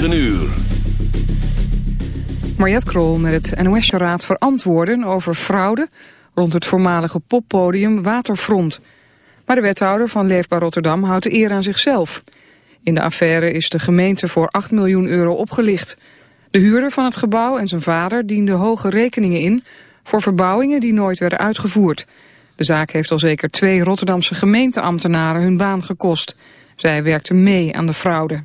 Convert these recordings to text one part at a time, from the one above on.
9 uur. Mariette Krol met het NOS-raad verantwoorden over fraude rond het voormalige poppodium Waterfront. Maar de wethouder van Leefbaar Rotterdam houdt de eer aan zichzelf. In de affaire is de gemeente voor 8 miljoen euro opgelicht. De huurder van het gebouw en zijn vader dienden hoge rekeningen in... voor verbouwingen die nooit werden uitgevoerd. De zaak heeft al zeker twee Rotterdamse gemeenteambtenaren hun baan gekost. Zij werkten mee aan de fraude.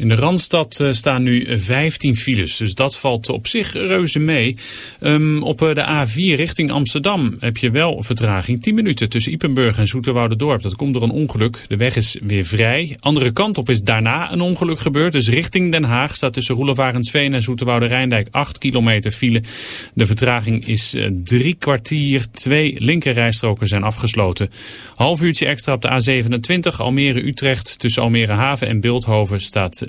In de Randstad eh, staan nu 15 files, dus dat valt op zich reuze mee. Um, op eh, de A4 richting Amsterdam heb je wel vertraging. 10 minuten tussen Ipenburg en Zoeterwoude-dorp. Dat komt door een ongeluk. De weg is weer vrij. Andere kant op is daarna een ongeluk gebeurd. Dus richting Den Haag staat tussen Roelevarensveen en Zoeterwoude-Rijndijk 8 kilometer file. De vertraging is uh, drie kwartier. Twee linkerrijstroken zijn afgesloten. Half uurtje extra op de A27 Almere-Utrecht. Tussen Almere Haven en Beeldhoven staat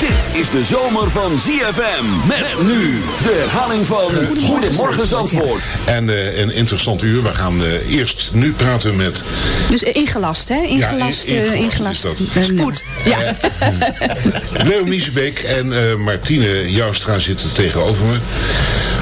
Dit is de zomer van ZFM. Met nu de herhaling van Goedemorgen Zandvoort. En eh, een interessant uur. We gaan eh, eerst nu praten met... Dus eh, ingelast, hè? Ingelast, Ja, in- eh, ingelast ingelast. is dat. Spoed. Ja. Leo Miesbeek en eh, Martine Joustra zitten tegenover me.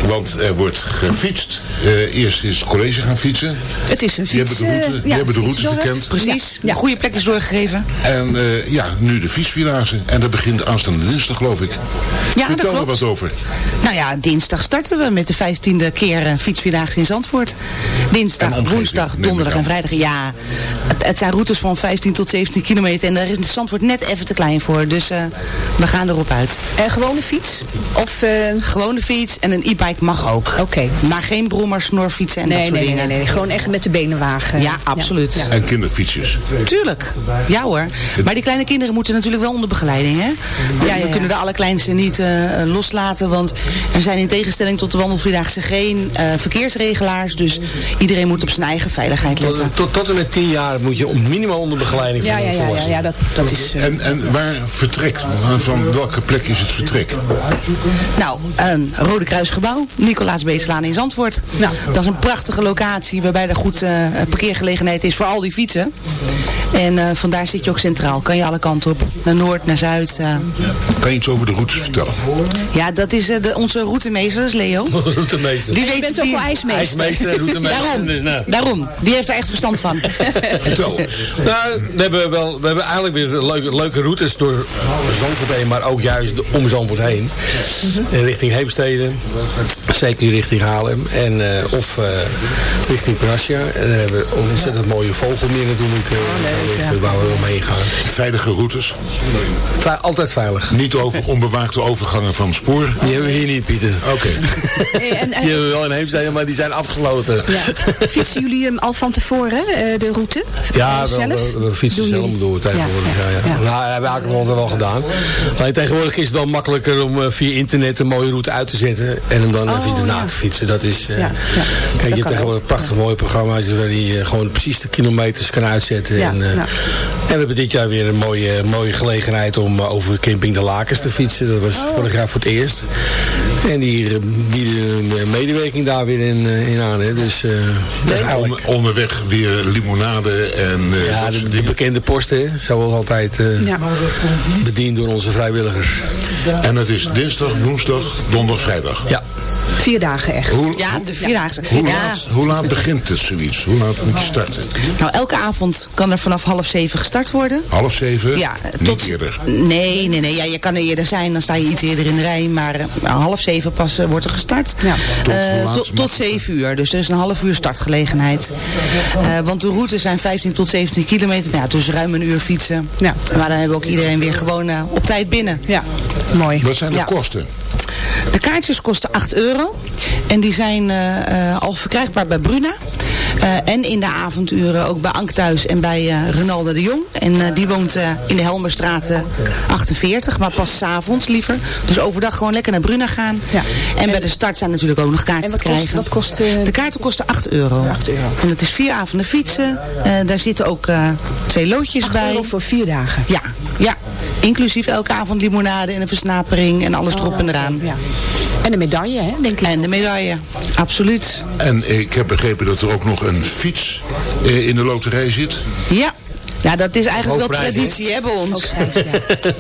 Want er wordt gefietst. Eh, eerst is het college gaan fietsen. Het is een Die hebben fiets. de route, eh, die ja, hebben de route verkend. Precies, Ja. goede plekjes doorgegeven. En eh, ja, nu de fietsvillage. En dat begint aanstaande dinsdag, geloof ik. Ja, Vertel dat er klopt. wat over. Nou ja, dinsdag starten we met de vijftiende keer fietsvierdaagse in Zandvoort. Dinsdag, woensdag, donderdag en vrijdag. Ja, het, het zijn routes van 15 tot 17 kilometer. En daar is Zandvoort net even te klein voor. Dus eh, we gaan erop uit. En gewone fiets? Of, eh, Gewone fiets en een e-bike mountainbike mag ook. Oké. Maar geen brommer, snorfietsen en dat Nee, soort nee, nee, dingen. nee, nee. Gewoon echt met de benen wagen. Ja, absoluut. Ja. En kinderfietsjes. Tuurlijk. Ja hoor. Maar die kleine kinderen moeten natuurlijk wel onder begeleiding. Hè? Ja, ja, We kunnen de allerkleinste niet eh, eh, loslaten. Want er zijn in tegenstelling tot de wandelvierdaagse geen eh, verkeersregelaars. Dus iedereen moet op zijn eigen veiligheid letten. tot, tot en met 10 jaar moet je om minimaal onder begeleiding van Ja, ja, ja, ja, ja, dat, dat is... En, en waar vertrekt? Van welke plek is het vertrek? Nou, een Rode Kruisgebouw, Nicolaas Beetslaan in Zandvoort. Nou. Dat is een prachtige locatie waarbij er goed eh, parkeergelegenheid is voor al die fietsen. En eh, vandaar zit je ook centraal. Kan je alle kanten op. Naar noord, naar zuid. eh. Kan je iets over de routes vertellen? Ja, dat is eh, de, onze routemeester, dat is Leo. De routemeester. Die je weet bent ook wel ijsmeester. IJsmeester en routemeester. Daarom, Dus, nou. daarom. Die heeft er echt verstand van. Vertel. Nou, we hebben, wel, we hebben eigenlijk weer leuke, leuke routes door Zandvoort heen, maar ook juist om Zandvoort heen. En richting Heemstede, zeker richting Haarlem en, eh, of eh, richting Prasja. En daar hebben we een ontzettend mooie vogelmeer natuurlijk, eh, waar we omheen gaan. Veilige routes. Altijd veilig. Niet over onbewaakte overgangen van spoor. Die hebben we hier niet, Pieter. Oké. Hey, en, en- Die hebben we wel in Heemstede, maar die zijn afgesloten. ja. Fietsen jullie hem al van tevoren, eh, de route? Ja, zelf? we, we fietsen Doen zelf door tegenwoordig. Ja, ja, ja. Nou, dat hebben we eigenlijk altijd wel gedaan. Alleen tegenwoordig is het wel makkelijker om via internet een mooie route uit te zetten. En hem dan Oh, even ja. te fietsen. Dat is, eh, Ja, ja. Kijk, je hebt tegenwoordig prachtig mooie programma's waar je eh, gewoon precies de kilometers kan uitzetten. En, eh, en we hebben dit jaar weer een mooie, mooie gelegenheid om over camping de Lakens te fietsen. Dat was Oh. vorig jaar voor het eerst. En die bieden hun eh, medewerking daar weer in, eh, in aan. Hè. Dus eh, dat is eigenlijk... Onder- onderweg weer limonade en... eh, Ja, de, bekende posten, hè, zoals altijd eh, Ja. bediend door onze vrijwilligers. En het is dinsdag, woensdag, donderdag, vrijdag. Ja, Vier dagen echt. Hoe, Ja, de vierdaagse. hoe, Ja. laat, hoe laat begint het zoiets? Hoe laat moet je starten? Nou, elke avond kan er vanaf half zeven gestart worden. Half zeven? Ja, Niet tot, eerder. Nee, nee, nee. Ja, je kan er eerder zijn, dan sta je iets eerder in de rij. Maar half zeven pas eh, wordt er gestart. Ja. Tot Eh, tot, zeven uur. Dus er is een half uur startgelegenheid. Eh, want de routes zijn 15 tot 17 kilometer. Nou, dus ruim een uur fietsen. Ja. Maar dan hebben we ook iedereen weer gewoon op tijd binnen. Ja, mooi. Wat zijn de Ja. kosten? De kaartjes kosten 8 euro. En die zijn eh, eh, al verkrijgbaar bij Bruna. Eh, en in de avonduren ook bij Ank thuis en bij eh Renalde de Jong. En eh, die woont in de Helmerstraat eh, 48, maar pas 's avonds liever. Dus overdag gewoon lekker naar Bruna gaan. Ja. En, bij de start zijn natuurlijk ook nog kaarten te kost, krijgen. wat kost De kaarten kosten 8 euro. 8 euro. En dat is vier avonden fietsen. Daar zitten ook twee loodjes 8 bij. euro voor vier dagen? Ja, ja. Inclusief elke avond limonade en een versnapering en alles erop en eraan. Ja. En een medaille, hè, denk ik. En de medaille, absoluut. En ik heb begrepen dat er ook nog een fiets eh, in de loterij zit. Ja. Ja, dat is eigenlijk wel traditie hè, bij ons. Ja.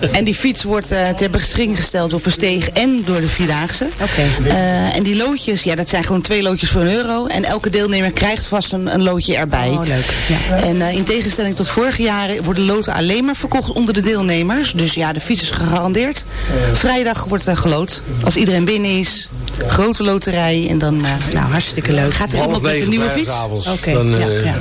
En die fiets wordt eh ter beschikking gesteld door Versteeg en door de Vierdaagse. Oké. Eh, en die loodjes, ja, dat zijn gewoon twee loodjes voor een euro. En elke deelnemer krijgt vast een, een loodje erbij. Oh, leuk. Ja. En eh, in tegenstelling tot vorige jaren worden loten alleen maar verkocht onder de deelnemers. Dus ja, de fiets is gegarandeerd. Vrijdag wordt er geloot. Als iedereen binnen is, grote loterij. En dan eh, Nou, hartstikke leuk. gaat er half iemand met een nieuwe fiets. Oké, Dan ja, ja.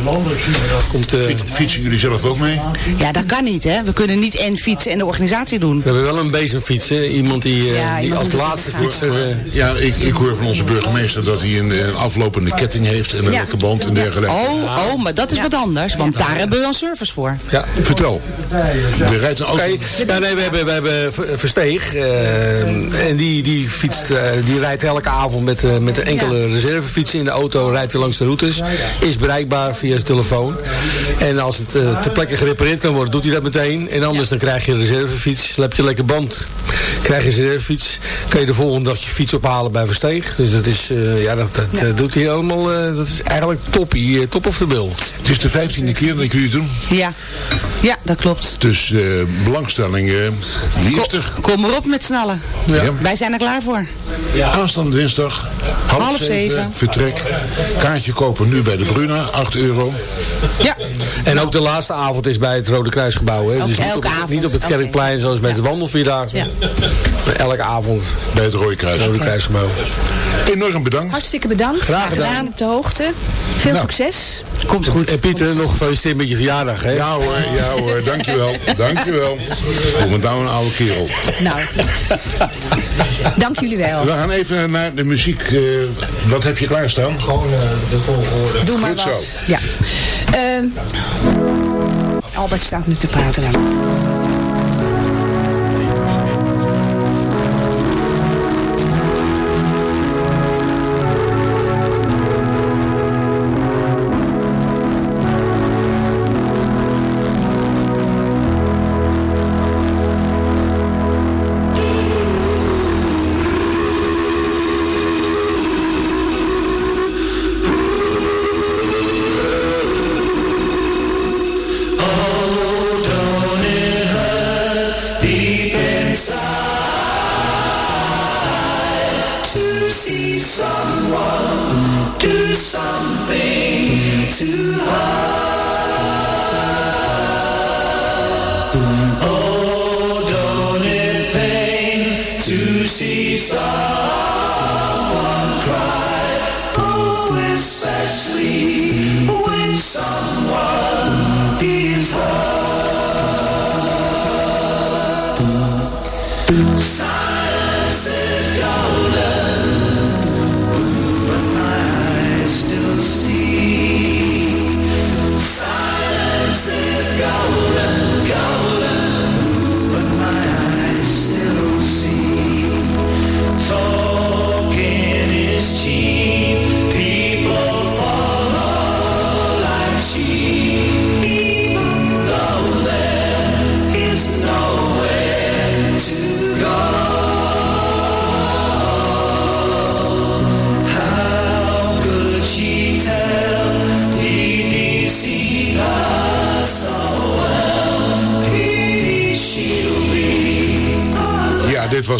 komt... Fiet- Fietsen jullie zelf ook mee? Ja, dat kan niet, hè. We kunnen niet en fietsen en de organisatie doen. we hebben wel een bezemfiets, hè. Iemand die, eh, Ja, die iemand als laatste fietser... eh, Ja, ik, ik hoor van onze burgemeester dat hij een, eh, aflopende ketting heeft en een Ja. lekke band en dergelijke. Oh, oh, maar dat is wat anders, want daar hebben we een service voor. ja, Vertel. Er rijdt een auto. Oké, ja, nee, we hebben, we hebben Ver- Versteeg. en die, die, fietst, eh, die rijdt elke avond met, eh, met een enkele reservefietsen in de auto. Rijdt hij langs de routes. Is bereikbaar via zijn telefoon. En als het eh, ter plekke gerepareerd kan worden, doet hij dat meteen. En anders dan krijg je een reservefiets. Slep je lekker band. Krijg je een reservefiets. Kan je de volgende dag je fiets ophalen bij Versteeg. Dus dat is, eh, ja, dat, dat eh, doet hij allemaal. eh, dat is eigenlijk toppie. top of the bill. Het is de vijftiende keer dat jullie het doen. Ja, ja dat klopt. Dus eh, belangstelling, eh, die is er. Kom erop met snallen. Ja. Wij zijn er klaar voor. Aanstaande dinsdag, half, Half zeven, zeven. vertrek. Kaartje kopen nu bij de Bruna, 8 euro. Ja, En ook de laatste avond is bij het Rode Kruisgebouw. Hè? Dus niet op, elke het- avond. niet op het Oké. Kerkplein zoals bij de wandelvierdaagse. Ja. elke avond Bij het Rode Kruis. Rode Kruisgebouw. Enorm bedankt. Hartstikke bedankt. Graag gedaan. Op de hoogte. Veel Nou. succes. Komt goed. En Pieter, nog gefeliciteerd met je verjaardag. Hè? Ja hoor, ja hoor, dankjewel. Dankjewel. Voel me nou een oude kerel. Nou, dank jullie wel. We gaan even naar de muziek. eh, wat heb je klaarstaan? Gewoon de volgorde. Doe maar Goed zo. wat. Ja. Ehm, Albert staat nu te praten.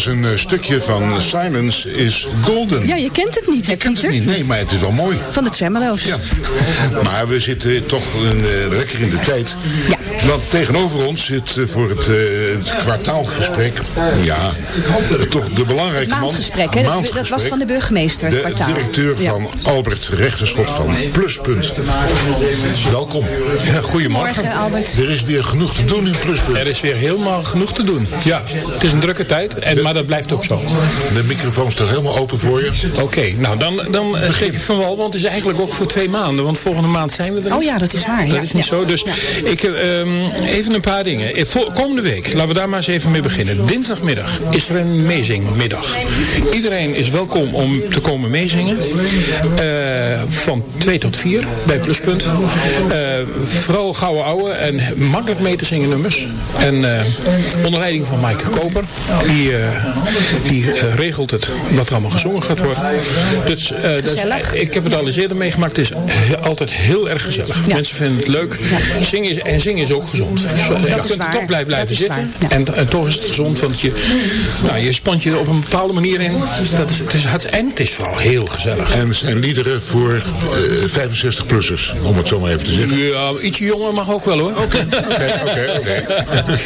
Was een eh, stukje van Silence is Golden. Ja, je kent het niet, hè, Ik ken het niet, nee, maar het is wel mooi. Van de Tremolo's. Ja. Maar we zitten toch een, eh, lekker in de tijd. Ja. Want tegenover ons zit eh, voor het, eh, het kwartaalgesprek, ja, toch de belangrijke man. Maandgesprek, hè? Dat- Dat was van de burgemeester, het De kwartaal. directeur Ja. van Albert Rechterschot van Pluspunt. Welkom. goedemorgen. Morgen, Albert. Er is weer genoeg te doen in Pluspunt. Er is weer helemaal genoeg te doen. Ja, het is een drukke tijd, en, maar dat blijft ook zo. De microfoon staat helemaal open voor je. Oké, nou dan, dan eh, geef ik van wel, want het is eigenlijk ook voor twee maanden. Want volgende maand zijn we er Oh ja, dat is waar. Dat ja. is niet Ja. zo. Dus ik, eh, ehm, even een paar dingen. Komende week, laten we daar maar eens even mee beginnen. Dinsdagmiddag is er een meezingmiddag. Iedereen is welkom om te komen meezingen. Eh, van 2 tot 4 bij Pluspunt. Eh, vooral gouden ouwe en makkelijk mee te zingen nummers. En eh, onder leiding van Maaike Koper. Die, die regelt het wat er allemaal gezongen gaat worden. Dus, ik heb het al eens eerder meegemaakt. Het is altijd heel erg gezellig. Ja. Mensen vinden het leuk. Zingen is, en zingen is ook gezond. Dus, eh, je is kunt er waar. toch blijven, blijven Dat zitten. En, en toch is het gezond. Want je, nou, je spant je op een bepaalde manier in. Dat is, het is, het, en het is vooral heel gezellig. En zijn liederen voor eh, 65-plussers, om het zo maar even te zeggen. Ja, ietsje jonger mag ook wel hoor. Oké, oké, oké.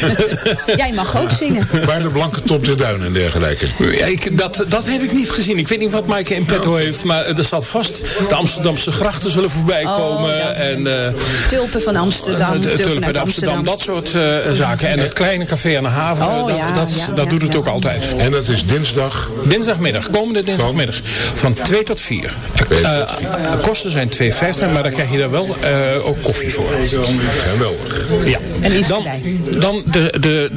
Jij mag ook zingen. Waar de blanke top der duinen en dergelijke. Ja, ik, dat, dat heb ik niet gezien. Ik weet niet wat Maaike in petto heeft. Maar er zal vast de Amsterdamse grachten zullen voorbij komen. ja. en eh, Tulpen van Amsterdam. de, de tulpen tulpen uit uit Amsterdam. Amsterdam. Dat soort eh, zaken. En het kleine café aan de haven. Oh, dat ja, dat, ja, dat ja, doet het ook altijd. En dat is dinsdag. Dinsdagmiddag, komende dinsdagmiddag. Van 2 tot 4. Eh, de kosten zijn 2,50, maar dan krijg je daar wel eh, ook koffie voor. Geweldig. Ja. En is dan, dan de, de,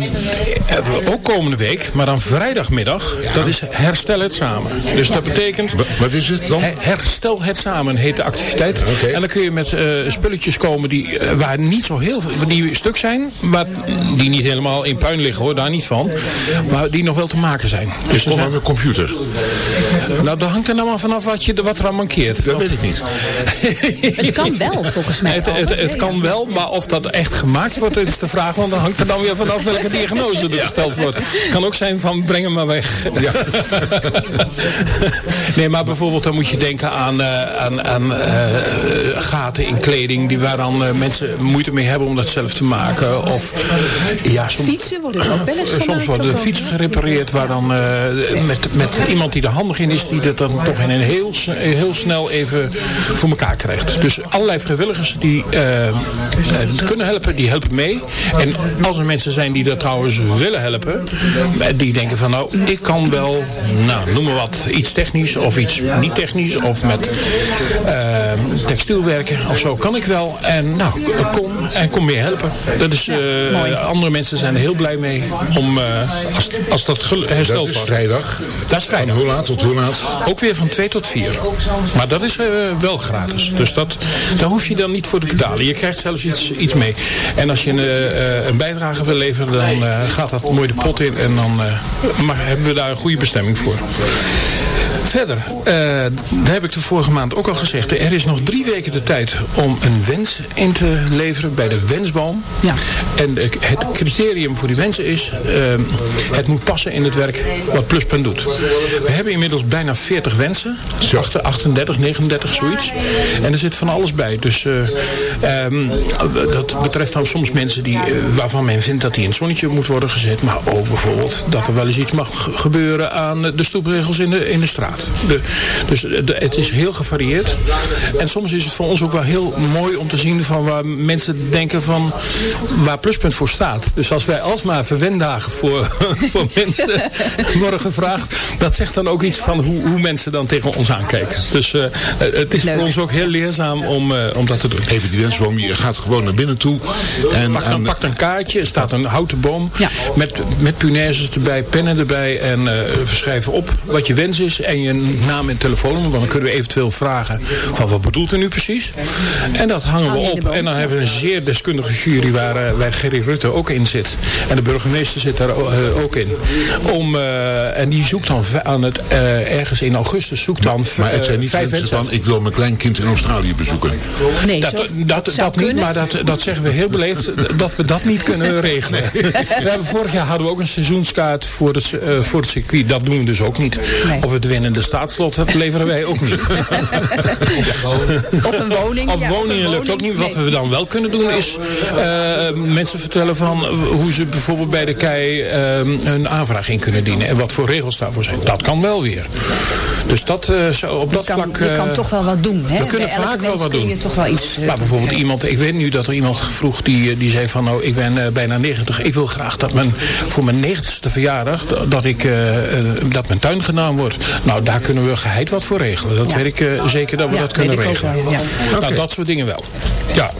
hebben we ook komende week, maar dan vrijdagmiddag, dat is herstel het samen. Dus dat betekent... Wa- Wat is het dan? He- Herstel het samen heet de activiteit. En dan kun je met eh, spulletjes komen die, waar niet zo heel veel, die stuk zijn, maar die niet helemaal in puin liggen hoor, daar niet van. Maar die nog wel te maken zijn. Dus er maar zijn, met computer. nou, dat hangt er nou maar vanaf wat, je, wat er aan mankeert. Dat weet ik niet. Het kan wel, volgens mij. Het, het, het kan wel, maar of dat echt gemaakt wordt, dat is de vraag. Want dan hangt er dan weer vanaf welke diagnose er gesteld wordt. kan ook zijn van breng hem maar weg. nee, maar bijvoorbeeld dan moet je denken aan, eh, aan, aan eh, gaten in kleding. Die waar dan eh, mensen moeite mee hebben omdat ze zelf te maken. Of ja, soms, Fietsen worden ook wel eens soms fietsen wel. gerepareerd waar dan eh, met, met iemand die er handig in is, die dat dan toch in een heel, heel snel even voor elkaar krijgt. Dus allerlei vrijwilligers die eh, eh, kunnen helpen, die helpen mee. En als er mensen zijn die dat trouwens willen helpen, die denken van nou, ik kan wel, nou noem maar wat, iets technisch of iets niet technisch of met eh, textiel werken of zo, kan ik wel. En nou, kom en kom meer helpen. Dat is, eh, andere mensen zijn er heel blij mee om, eh, als, als dat hersteld is wordt. vrijdag. Dat is vrijdag. Hoe laat tot hoe laat? Ook weer van 2 tot 4. Maar dat is eh, wel gratis. Dus dat, daar hoef je dan niet voor te betalen. Je krijgt zelfs iets, iets mee. En als je een, eh, een bijdrage wil leveren, dan eh, gaat dat mooi de pot in. En dan eh, maar hebben we daar een goede bestemming voor. Verder, eh, daar heb ik de vorige maand ook al gezegd. Er is nog drie weken de tijd om een wens in te leveren bij de wensboom. Ja. En de- het criterium voor die wensen is... eh, het moet passen in het werk wat Pluspunt doet. We hebben inmiddels bijna 40 wensen. Achter- 38, 39, zoiets. En er zit van alles bij. Dus eh, ehm, dat betreft dan soms mensen die, eh, waarvan men vindt dat die in het zonnetje moet worden gezet. Maar ook bijvoorbeeld dat er wel eens iets mag gebeuren aan de stoepregels in de, in de straat. De, dus de- het is heel gevarieerd. En soms is het voor ons ook wel heel mooi om te zien van waar mensen denken van waar Pluspunt voor staat. Dus als wij alsmaar verwendagen voor, voor mensen worden gevraagd, dat zegt dan ook iets van hoe, hoe mensen dan tegen ons aankijken. Dus eh, het is voor ons ook heel leerzaam om, eh, om dat te doen. Even die wensboom, je gaat gewoon naar binnen toe. En Pak dan aan- pakt een kaartje, er staat een houten boom Ja. met, met punaises erbij, pennen erbij en eh schrijven op wat je wens is en je naam en telefoonnummer. Want dan kunnen we eventueel vragen van wat bedoelt u nu precies? En dat hangen we op. En dan hebben we een zeer deskundige jury waar, eh, waar Gerry Rutte ook in zit. En de burgemeester zit daar eh, ook in. Om, eh, en die zoekt dan aan het, eh, ergens in augustus zoekt dan maar het zijn niet vijf mensen van, ik wil mijn kleinkind in Australië bezoeken. Nee, Dat, dat, dat, zou niet, kunnen. maar dat, dat zeggen we heel beleefd, dat we dat niet kunnen regelen. We hebben, vorig jaar hadden we ook een seizoenskaart voor het, eh, voor het circuit. Dat doen we dus ook niet. Nee. Of het winnende staatslot, leveren wij ook niet. Of een woning. Of woningen lukt ook niet. Wat we dan wel kunnen doen is eh, mensen vertellen van hoe ze bijvoorbeeld bij de KEI eh, hun aanvraag in kunnen dienen. En wat voor regels daarvoor zijn. Dat kan wel weer. Dus dat, eh, zo, op dat kan, vlak... je kan eh, toch wel wat doen. Hè? we kunnen vaak wel wat kun je doen. toch wel iets... eh, Nou, bijvoorbeeld iemand, ik weet nu dat er iemand vroeg die, die zei van nou ik ben bijna 90. Ik wil graag dat mijn, voor mijn 90ste verjaardag dat- ik, dat mijn tuin gedaan wordt. Nou daar kunnen we geheid wat voor regelen. Dat weet ik zeker dat we Ja, dat kunnen regelen. wel, ja. Nou dat soort dingen wel. Ja,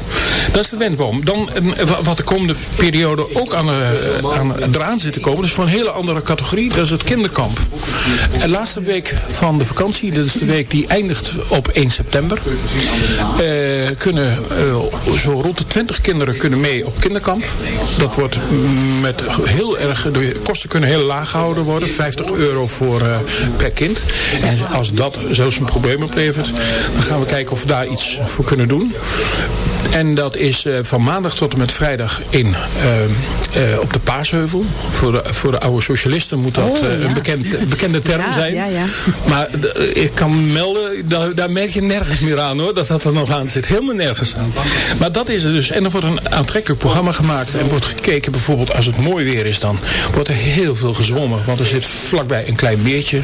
dat is de wensboom. Dan eh, wa- wat de komende periode ook aan, eh, aan eraan zit te komen. Dat is voor een hele andere categorie. Dat is het kinderkamp. De laatste week van de vakantie. Dat is de week die eindigt op 1 september. eh, kunnen eh, zo rond de 20 kinderen kunnen mee op kinderkamp. Dat wordt met heel erg, de kosten kunnen heel laag gehouden worden. 50 euro voor, per kind. En als dat zelfs een probleem oplevert, dan gaan we kijken of we daar iets voor kunnen doen. En dat is eh, van maandag tot en met vrijdag in, eh, eh, op de Paasheuvel. Voor de, voor de oude socialisten moet dat Oh, ja. een bekend, bekende term Ja, zijn. ja, ja. Maar ik kan melden, daar, daar merk je nergens meer aan hoor, dat dat er nog aan zit. Helemaal nergens aan. Maar dat is er dus. En er wordt een aantrekkelijk programma gemaakt. En wordt gekeken, bijvoorbeeld als het mooi weer is dan, wordt er heel veel gezwommen. Want er zit vlakbij een klein meertje.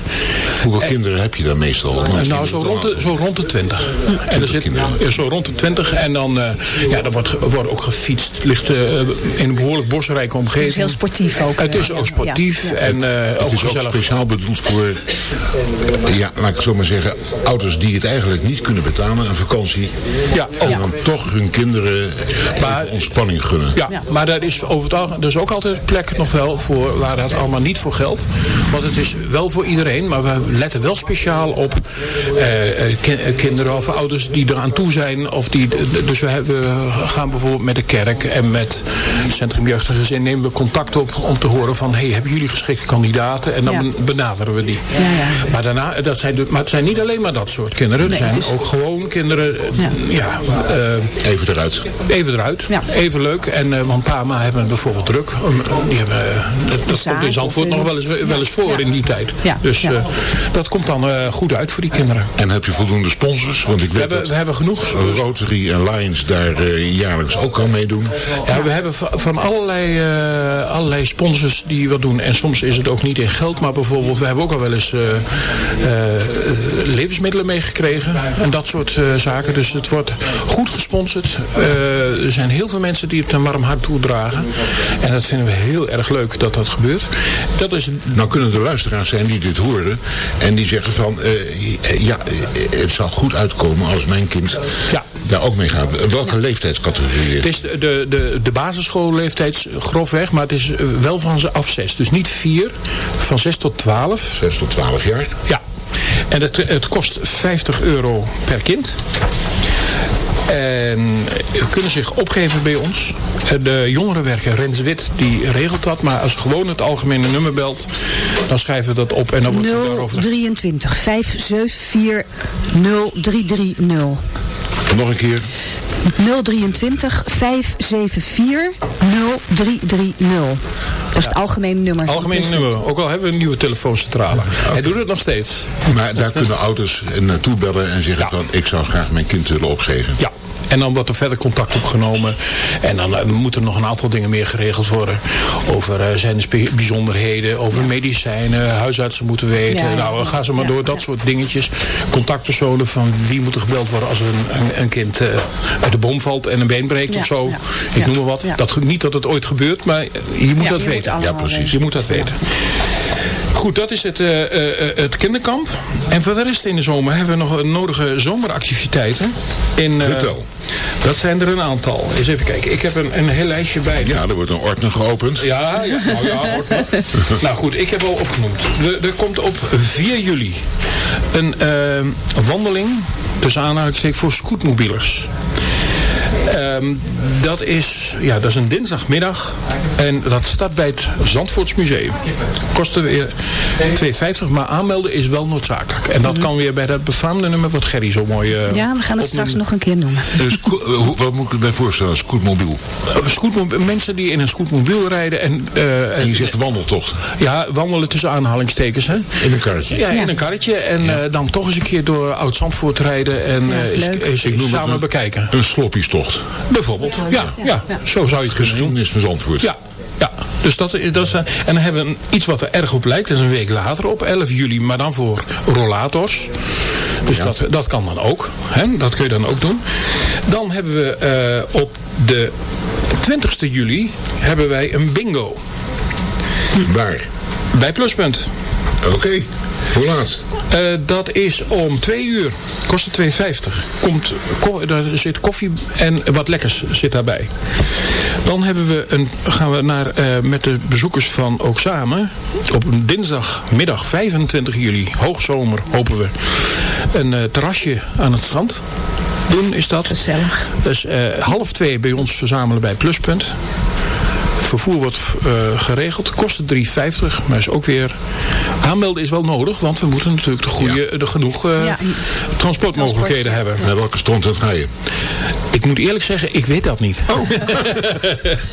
Hoeveel kinderen heb je daar meestal? Nou, zo rond, de, zo rond de 20. En er zit zo rond de 20. En dan, eh, ja, dan wordt, ge- wordt ook gefietst. Het ligt eh, in een behoorlijk bosrijke omgeving. Het is heel sportief ook. Het is eh, ook sportief ja, ja. en eh, ook Het is ook gezellig. speciaal bedoeld voor, ja, laat ik het zo maar zeggen, ouders die het eigenlijk niet kunnen betalen, een vakantie. Ja, En ook. dan toch hun kinderen Maar- ontspanning gunnen. Ja, maar daar is over het algemeen, er is ook altijd plek nog wel voor waar dat allemaal niet voor geldt. Want het is wel voor iedereen, maar we letten wel speciaal op eh, ki- kinderen of ouders die eraan toe zijn. Of die, dus we, hebben, gaan bijvoorbeeld met de kerk en met het Centrum Jeugdige Gezin nemen we contact op om te horen van hey, hebben jullie geschikte kandidaten? En dan Ja. benaderen we die. Ja, ja. Maar, daarna, dat zijn, de- maar het zijn niet alleen maar dat soort kinderen. Het zijn het is- ook gewoon kinderen, eh, Ja. ja, eh, Even eruit. Even eruit. Ja. Even leuk. En, eh, want Pama hebben het bijvoorbeeld druk. Um, die hebben, eh, dat komt in Zandvoort eh, nog wel eens, wel eens voor Ja. in die tijd. Ja. Dus Ja. eh, dat komt dan eh, goed uit voor die kinderen. En heb je voldoende sponsors? Want ik We weet hebben, dat we hebben genoeg. Rotary en Lions daar eh, jaarlijks ook kan meedoen. Ja, we hebben va- van allerlei, eh, allerlei sponsors die wat doen. En soms is het ook niet in geld, maar bijvoorbeeld, we hebben ook al wel eens eh, eh, levensmiddelen meegekregen. En dat soort zaken. Dus het wordt goed gesponsord. Er zijn heel veel mensen die het een warm hart toedragen. En dat vinden we heel erg leuk dat dat gebeurt. Dat is Nou kunnen er luisteraars zijn die dit horen en die zeggen van, ja, het zal goed uitkomen als mijn kind Ja. Daar ook mee gaat. Welke leeftijdscategorie? Het is de, de, de, de basisschoolleeftijd grofweg, maar het is wel van ze af zes. Dus niet vier, van zes tot twaalf. 6 tot 12 jaar. Ja. En het, het kost 50 euro per kind. En u kunnen zich opgeven bij ons. Eh, De jongerenwerker Rens Wit die regelt dat. Maar als je gewoon het algemene nummer belt, dan schrijven we dat op. En dan wordt het daarover... 023 574 0330. Nog een keer. 023 574 0330. Is het algemene nummer. Algemene nummer. Ook al hebben we een nieuwe telefooncentrale. Hij doet het nog steeds. Maar daar kunnen ouders naartoe bellen en zeggen Ja. van, ik zou graag mijn kind willen opgeven. Ja. En dan wordt er verder contact opgenomen. En dan eh, moeten er nog een aantal dingen meer geregeld worden. Over eh, zijn er bijzonderheden, over medicijnen, huisartsen moeten weten. Ja. Nou, ga ze maar Ja. door, dat soort dingetjes. Contactpersonen van wie moet er gebeld worden als er een, een, een kind eh, uit de boom valt en een been breekt Ja, of zo. ja. Ik Ja. noem maar wat. Ja. Dat, niet dat het ooit gebeurt, maar je moet Ja, dat je moet weten. Allemaal ja, precies. weten. Je moet dat weten. Goed, dat is het, eh, eh, eh, het kinderkamp. En voor de rest in de zomer hebben we nog nodige zomeractiviteiten. In, Vertel. Dat zijn er een aantal. Eens even kijken. Ik heb een, een heel lijstje bij. Ja, er wordt een ordner geopend. Ja, ja, nou ja, maar. Nou goed, ik heb al opgenoemd. Er, er komt op 4 juli een wandeling, tussen aanhalingstekens, voor scootmobielers. Ehm, dat, is, ja, dat is een dinsdagmiddag en dat staat bij het Zandvoortsmuseum. Kostte weer 2,50, maar aanmelden is wel noodzakelijk. En dat kan weer bij dat befaamde nummer wat Gerry zo mooi eh, Ja, we gaan het straks nog een keer noemen. Dus, eh, wat moet ik erbij voorstellen? Scootmobiel. Scootmobiel- mensen die in een scootmobiel rijden en, eh, En je zegt wandeltocht. ja, wandelen tussen aanhalingstekens. Hè? In een karretje. Ja, in Ja. een karretje. En eh, dan toch eens een keer door Oud-Zandvoort rijden. En Ja, eh, eens, leuk. eens Ik noem het samen een- bekijken. Een sloppiestocht. Bijvoorbeeld. Ja, ja, zo zou je het kunnen doen. Geschiedenis van Zandvoort. Ja, ja. Dus dat, is- dat is, eh, en dan hebben we een- iets wat er erg op lijkt. Dat is een week later op 11 juli. Maar dan voor rollators. Dus dat, dat kan dan ook. Hè? Dat kun je dan ook doen. Dan hebben we eh, op de 20ste juli hebben wij een bingo. Waar? Bij Pluspunt. Oké. Hoe laat? Eh, dat is om twee uur. Kost het 2,50. Komt, ko- daar zit koffie en wat lekkers zit daarbij. Dan hebben we een, gaan we naar, eh, met de bezoekers van Ook Samen. Op een dinsdagmiddag 25 juli, hoogzomer hopen we. Een eh, terrasje aan het strand doen is dat. Gezellig. Dus half twee bij ons verzamelen bij Pluspunt. Vervoer wordt eh, geregeld. Kost het 3,50. Maar is ook weer... Aanmelden is wel nodig. Want we moeten natuurlijk de goede, de genoeg eh, Ja. transportmogelijkheden hebben. Naar welke stond ga je? Ik moet eerlijk zeggen, ik weet dat niet.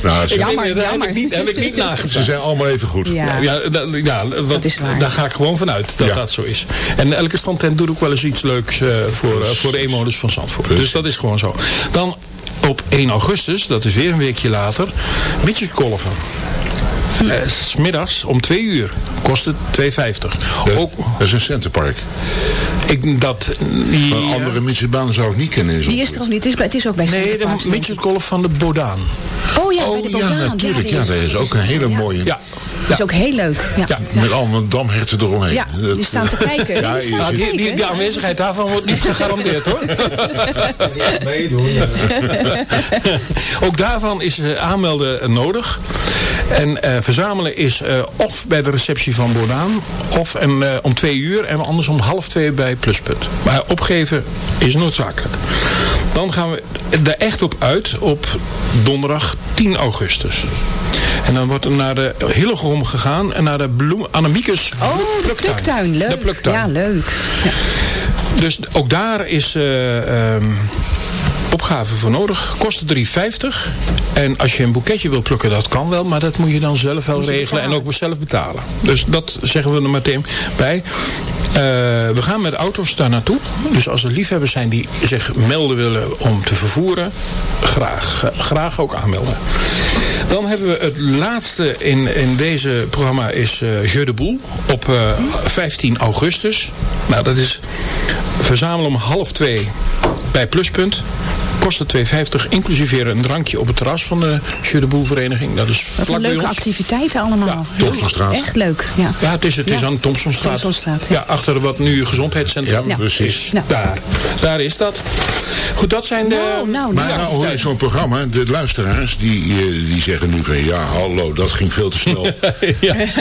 Nou, ze, Jammer, daar heb jammer. ik niet, heb ik niet ze zijn allemaal even goed. Ja. Ja, da- ja wat- is waar. daar ga ik gewoon vanuit dat Ja. dat zo is. En elke strandtent doet ook wel eens iets leuks eh, voor, voor de inwoners van Zandvoort. Dus dat is gewoon zo. Dan op 1 augustus, dat is weer een weekje later, midgetkolven. Eh, smiddags om 2 uur kost het 2,50. Dat, Ook, dat is een centerpark. ik, dat, Een ja, andere midgetbaan zou ik niet kennen. in Die is er ook niet. Het is, bij- het is ook bij Nee, de midgetkolf van de Bodaan. Oh ja, bij Oh de ja, Bodaan. natuurlijk. die Ja, dat is ook een hele mooie. Ja, is ook heel leuk. Ja. Ja. Met allemaal damherten eromheen. Ja, die Dat- staan te kijken. Ja, Die staan je Nou, te die, die, kijken. de aanwezigheid daarvan wordt niet gegarandeerd hoor. Ook daarvan is eh, aanmelden nodig. En eh, verzamelen is eh, of bij de receptie van Bodaan, of en, eh, om twee uur en anders om half twee bij Pluspunt. Maar opgeven is noodzakelijk. Dan gaan we er echt op uit op donderdag 10 augustus. En dan wordt er naar de Hillegom gegaan en naar de bloem, Annemiekes Oh, de pluktuin. Leuk. De pluktuin. Ja, leuk. Ja. Dus ook daar is, eh, ehm, opgave voor nodig. Kost 3,50. En als je een boeketje wil plukken, dat kan wel. Maar dat moet je dan zelf wel regelen en ook zelf betalen. Dus dat zeggen we er meteen bij. Eh, we gaan met auto's daar naartoe. Dus als er liefhebbers zijn die zich melden willen om te vervoeren, graag, graag ook aanmelden. Dan hebben we het laatste in, in deze programma is eh Jeu de Boel op eh, 15 augustus. Nou, dat is verzamelen om half twee bij Pluspunt. Kost het 2,50 inclusief weer een drankje op het terras van de Jeu de Boel vereniging. Dat is Wat een leuke ons. activiteiten allemaal. Thompsonstraat. Echt leuk, ja. Ja, het is, het is Ja. aan de Thompsonstraat. Thompsonstraat, ja. ja. achter wat nu gezondheidscentrum Ja, precies. Ja. Daar, daar is dat. Goed, dat zijn de... Nou, nou, Maar nou. nou hoor je zo'n programma, de luisteraars, die, eh, die zeggen nu van ja, hallo, dat ging veel te snel.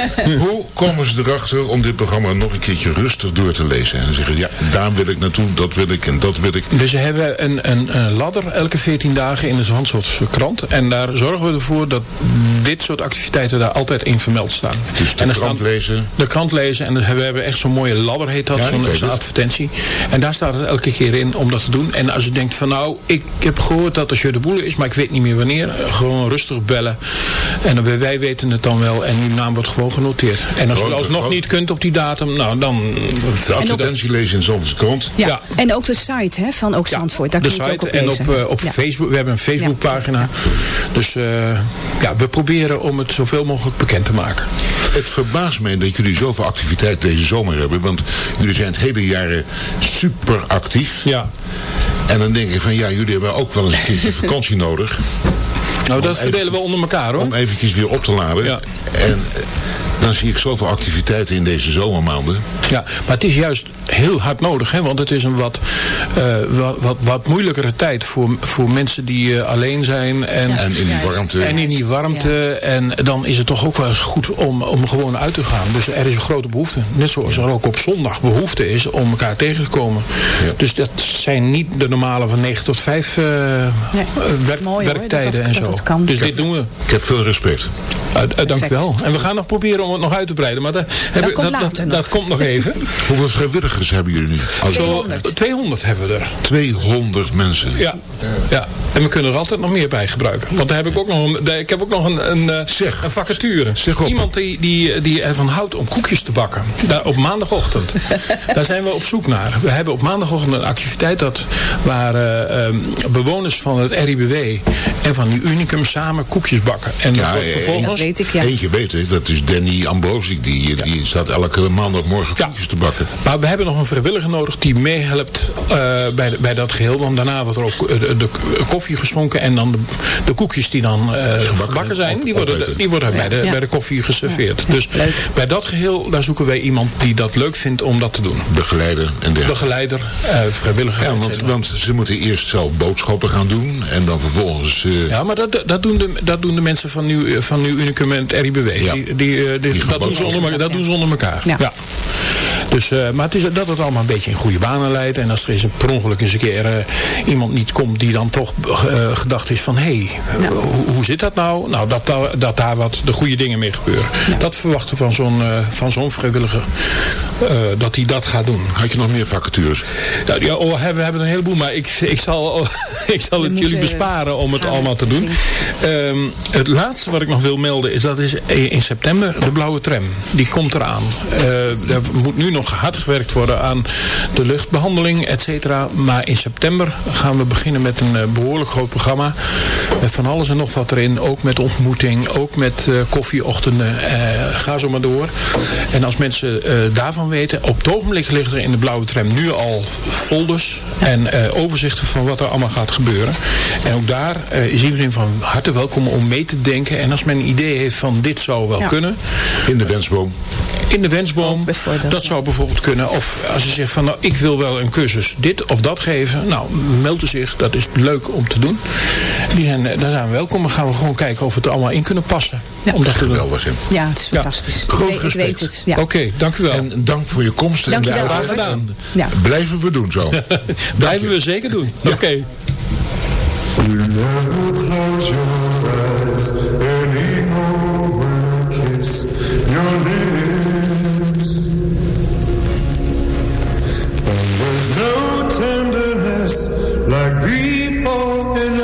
Hoe komen ze erachter om dit programma nog een keertje rustig door te lezen? En zeggen, ja, daar wil ik naartoe, dat wil ik en dat wil ik. Dus we hebben een, een, een ladder elke 14 dagen in de Zandvoortse krant. En daar zorgen we ervoor dat dit soort activiteiten daar altijd in vermeld staan. Dus de en krant staan- lezen. De krant lezen. En we hebben echt zo'n mooie ladder heet dat. Ja, zo'n advertentie. En daar staat het elke keer in om dat te doen. En als u denkt van nou, ik heb gehoord dat er Jeu de Boele is. Maar ik weet niet meer wanneer. Gewoon rustig bellen. En dan, wij weten het dan wel. En uw naam wordt gewoon genoteerd. En als u alsnog niet kunt op die datum. Nou dan... De advertentie lezen in Zandvoortse krant. Ja. Ja. En ook de site hè, van Ook Zandvoort. Daar de kun je het ook site op en lezen. Op, eh, op Ja. Facebook. We hebben een Facebookpagina. Dus eh, ja, we proberen om het zoveel mogelijk bekend te maken. Het verbaast mij dat jullie zoveel activiteit deze zomer hebben. Want jullie zijn het hele jaar super actief. Ja. En dan denk ik van ja, jullie hebben ook wel eens een keertje vakantie nodig. Nou, dat even- verdelen we onder elkaar hoor. Om eventjes weer op te laden. Ja. En dan zie ik zoveel activiteiten in deze zomermaanden. Ja, maar het is juist heel hard nodig, hè, want het is een wat, eh, wat, wat, wat moeilijkere tijd voor, voor mensen die eh, alleen zijn. En, En in die warmte. En in die warmte. En dan is het toch ook wel eens goed om, om gewoon uit te gaan. Dus er is een grote behoefte. Net zoals er ook op zondag behoefte is om elkaar tegen te komen. Ja. Dus dat zijn niet de normale van 9 tot 5 eh, werk- Mooi, hoor, werktijden dat dat- en zo. dat kan. Dus dit doen we. Ik heb veel respect. Uh, uh, dank u wel. En we gaan nog proberen om het nog uit te breiden. Maar dat, heb ik- komt dat, komt nog even. Hoeveel vrijwilligers hebben jullie nu? Als- Zo, 200. 200 hebben we er. 200 mensen. Ja, ja. En we kunnen er altijd nog meer bij gebruiken. Want daar heb ik ook nog een, daar- ik heb ook nog een, een, eh, Zeg. een vacature. Zeg op. Iemand die, die, die ervan houdt om koekjes te bakken. Daar op maandagochtend. daar zijn we op zoek naar. We hebben op maandagochtend een activiteit dat, waar eh, ehm, bewoners van het RIBW en van die Unicum samen koekjes bakken. En dat Ja, wordt vervolgens... Dat weet ik, ja. Eentje weet ik, dat is Danny Ambrosi. Die, die staat elke maandagmorgen Ja. koekjes te bakken. Maar we hebben nog een vrijwilliger nodig die meehelpt eh, bij, bij dat geheel. Want daarna wordt er ook eh, de, de koffie geschonken. En dan de, de koekjes die dan eh, gebakken zijn, die worden, die worden bij, de, Ja. bij de koffie geserveerd. Dus leuk. bij dat geheel, daar zoeken wij iemand die dat leuk vindt om dat te doen. Begeleider en dergelijke. Begeleider, eh, vrijwilliger, Ja, want, want ze moeten eerst zelf boodschappen gaan doen. En dan vervolgens... eh, Ja, maar dat, dat, doen de, dat doen de mensen van Nieuw, van Nieuw Unicum en het RIBW. Ja. Die, die, eh, die- dat, doen ze onder, elkaar- dat doen ze onder elkaar. Ja. Dus, eh, maar het is dat het allemaal een beetje in goede banen leidt. En als er eens een per ongeluk eens een keer eh, iemand niet komt die dan toch eh, gedacht is van... hé, hey, hoe, hoe zit dat nou? Nou, dat, daar- dat daar wat de goede dingen mee gebeuren. Dat verwachten we van zo'n eh, van zo'n vrijwilliger. eh, dat hij dat gaat doen. Had je nog meer vacatures? Nou, ja, oh, we hebben een heleboel, maar ik, ik zal, ik zal het jullie besparen om het allemaal te doen. Ehm, het laatste wat ik nog wil melden is dat is in september de blauwe tram. Die komt eraan. Eh er moet nu nog hard gewerkt worden aan de luchtbehandeling, et cetera. Maar in september gaan we beginnen met een eh, behoorlijk groot programma. Met van alles en nog wat erin. Ook met ontmoeting, ook met eh, koffieochtenden. eh, ga zo maar door. En als mensen eh, daarvan weten, op het ogenblik liggen er in de blauwe tram nu al folders en eh, overzichten van wat er allemaal gaat gebeuren. En ook daar eh, is iedereen van harte welkom om mee te denken. En als men een idee heeft van dit zou wel Ja. kunnen, In de wensboom. In de wensboom, dat ja. zou bijvoorbeeld kunnen. Of als je zegt van nou, ik wil wel een cursus dit of dat geven. Nou, meld u zich. Dat is leuk om te doen. Die zijn, eh, daar zijn we welkom. Dan gaan we gewoon kijken of we het er allemaal in kunnen passen. Om dat te doen. Geweldig, hè? Ja, het is fantastisch. Groot ik, weet, ik respect. weet het. Ja. Oké, dank u wel. En dank voor je komst. Dank je en de wel. En Ja. Blijven we doen zo. Blijven we zeker doen. Oké. You never close your eyes anymore when I kiss your lips. like before and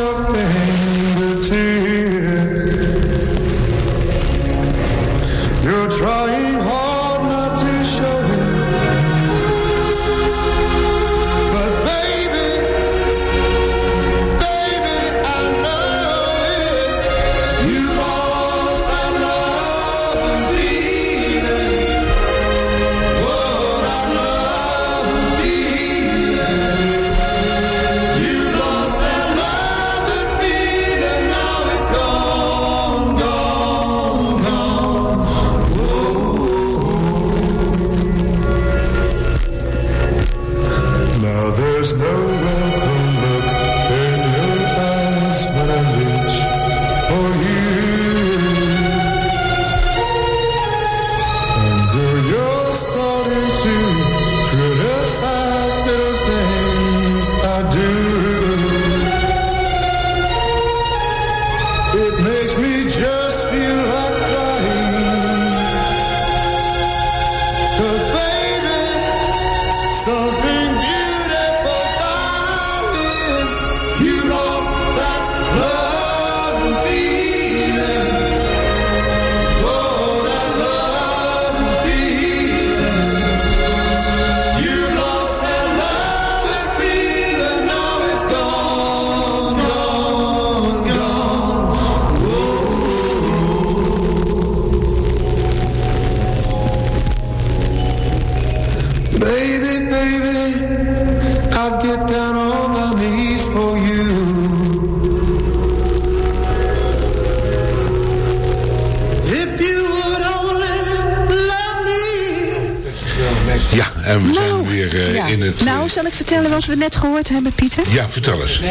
we net gehoord hebben, Pieter? ja, vertel eens.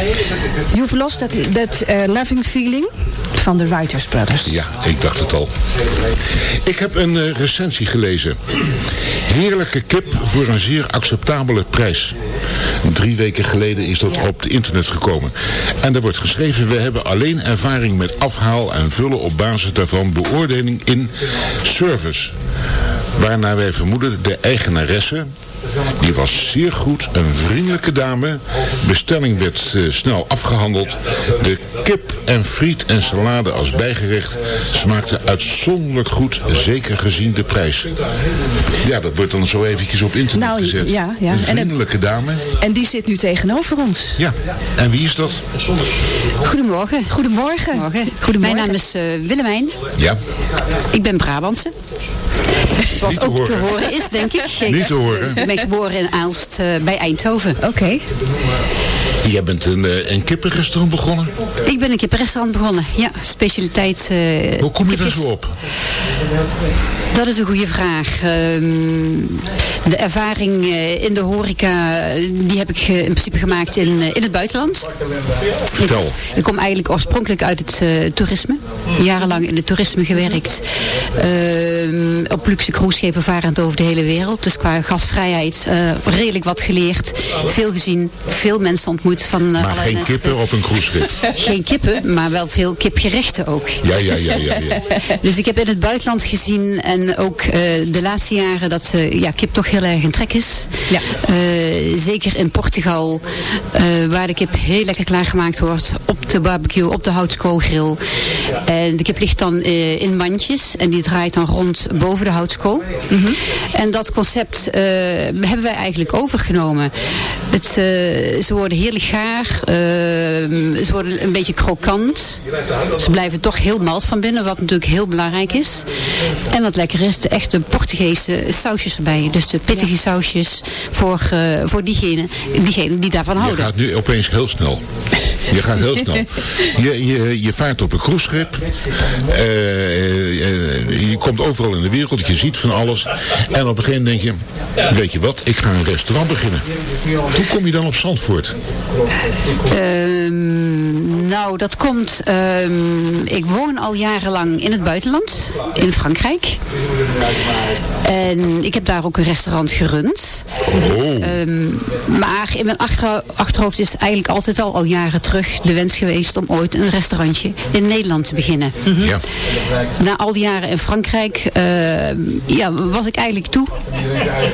You've lost that, that eh, loving feeling van de Writers Brothers. Ja, ik dacht het al. Ik heb een eh, recensie gelezen. Heerlijke kip voor een zeer acceptabele prijs. Drie weken geleden is dat op het internet gekomen. En er wordt geschreven, we hebben alleen ervaring met afhaal en vullen op basis daarvan beoordeling in service. Waarna wij vermoeden de eigenaresse, die was zeer goed, een vriendelijke dame. Bestelling werd eh, snel afgehandeld. De kip en friet en salade als bijgerecht smaakte uitzonderlijk goed, zeker gezien de prijs. Ja, dat wordt dan zo eventjes op internet Nou, gezet. ja, ja. Een En vriendelijke dame. En die zit nu tegenover ons. Ja, en wie is dat? Goedemorgen. Goedemorgen. Goedemorgen. Mijn naam is eh, Willemijn. Ja, Ik ben Brabantse. Zoals te ook te horen. is, denk ik. Ik Niet te horen. ben geboren in Aalst eh, bij Eindhoven. Oké. jij bent een, eh, een kippenrestaurant begonnen. Ik ben een kippenrestaurant begonnen. Ja, specialiteit. eh, Hoe kom je daar zo op? Dat is een goede vraag. Ehm, de ervaring eh, in de horeca, die heb ik in principe gemaakt in, eh, in het buitenland. Vertel. Ik kom eigenlijk oorspronkelijk uit het eh, toerisme. Jarenlang in het toerisme gewerkt. Ehm, op luxe cruiseschepen varend over de hele wereld. Dus qua gastvrijheid eh, redelijk wat geleerd. Veel gezien, veel mensen ontmoet. Van, eh, Maar geen kippen op een cruiseschip. Geen kippen, maar wel veel kipgerechten ook. Ja, ja, ja, ja. ja. Dus ik heb in het buitenland gezien en ook eh, de laatste jaren dat ja, kip toch heel erg in trek is. Ja. Eh, zeker in Portugal, eh, waar de kip heel lekker klaargemaakt wordt op de barbecue, op de houtskoolgrill. En de kip ligt dan eh, in mandjes en die draait dan rond boven de houtskool. En dat concept eh, hebben wij eigenlijk overgenomen. Het, eh, ze worden heerlijk gaar, eh, ze worden een beetje krokant. Ze blijven toch heel malt van binnen, wat natuurlijk heel belangrijk is. En wat lekker is, de echte Portugese sausjes erbij. Dus de pittige sausjes voor, eh, voor diegenen diegene die daarvan Je houden. gaat nu opeens heel snel. Je gaat heel snel. Je, je, je vaart op een cruiseschip. Je komt overal in de wereld. Je ziet van alles. En op een gegeven moment denk je... Weet je wat, ik ga een restaurant beginnen. Hoe kom je dan op Zandvoort? Ehm, nou, dat komt... ehm, ik woon al jarenlang in het buitenland, in Frankrijk. En ik heb daar ook een restaurant gerund. Ehm, maar in mijn achter- achterhoofd is eigenlijk altijd al, al jaren terug de wens geweest om ooit een restaurantje in Nederland te beginnen. Ja. Na al die jaren in Frankrijk ehm, ja, was ik eigenlijk toe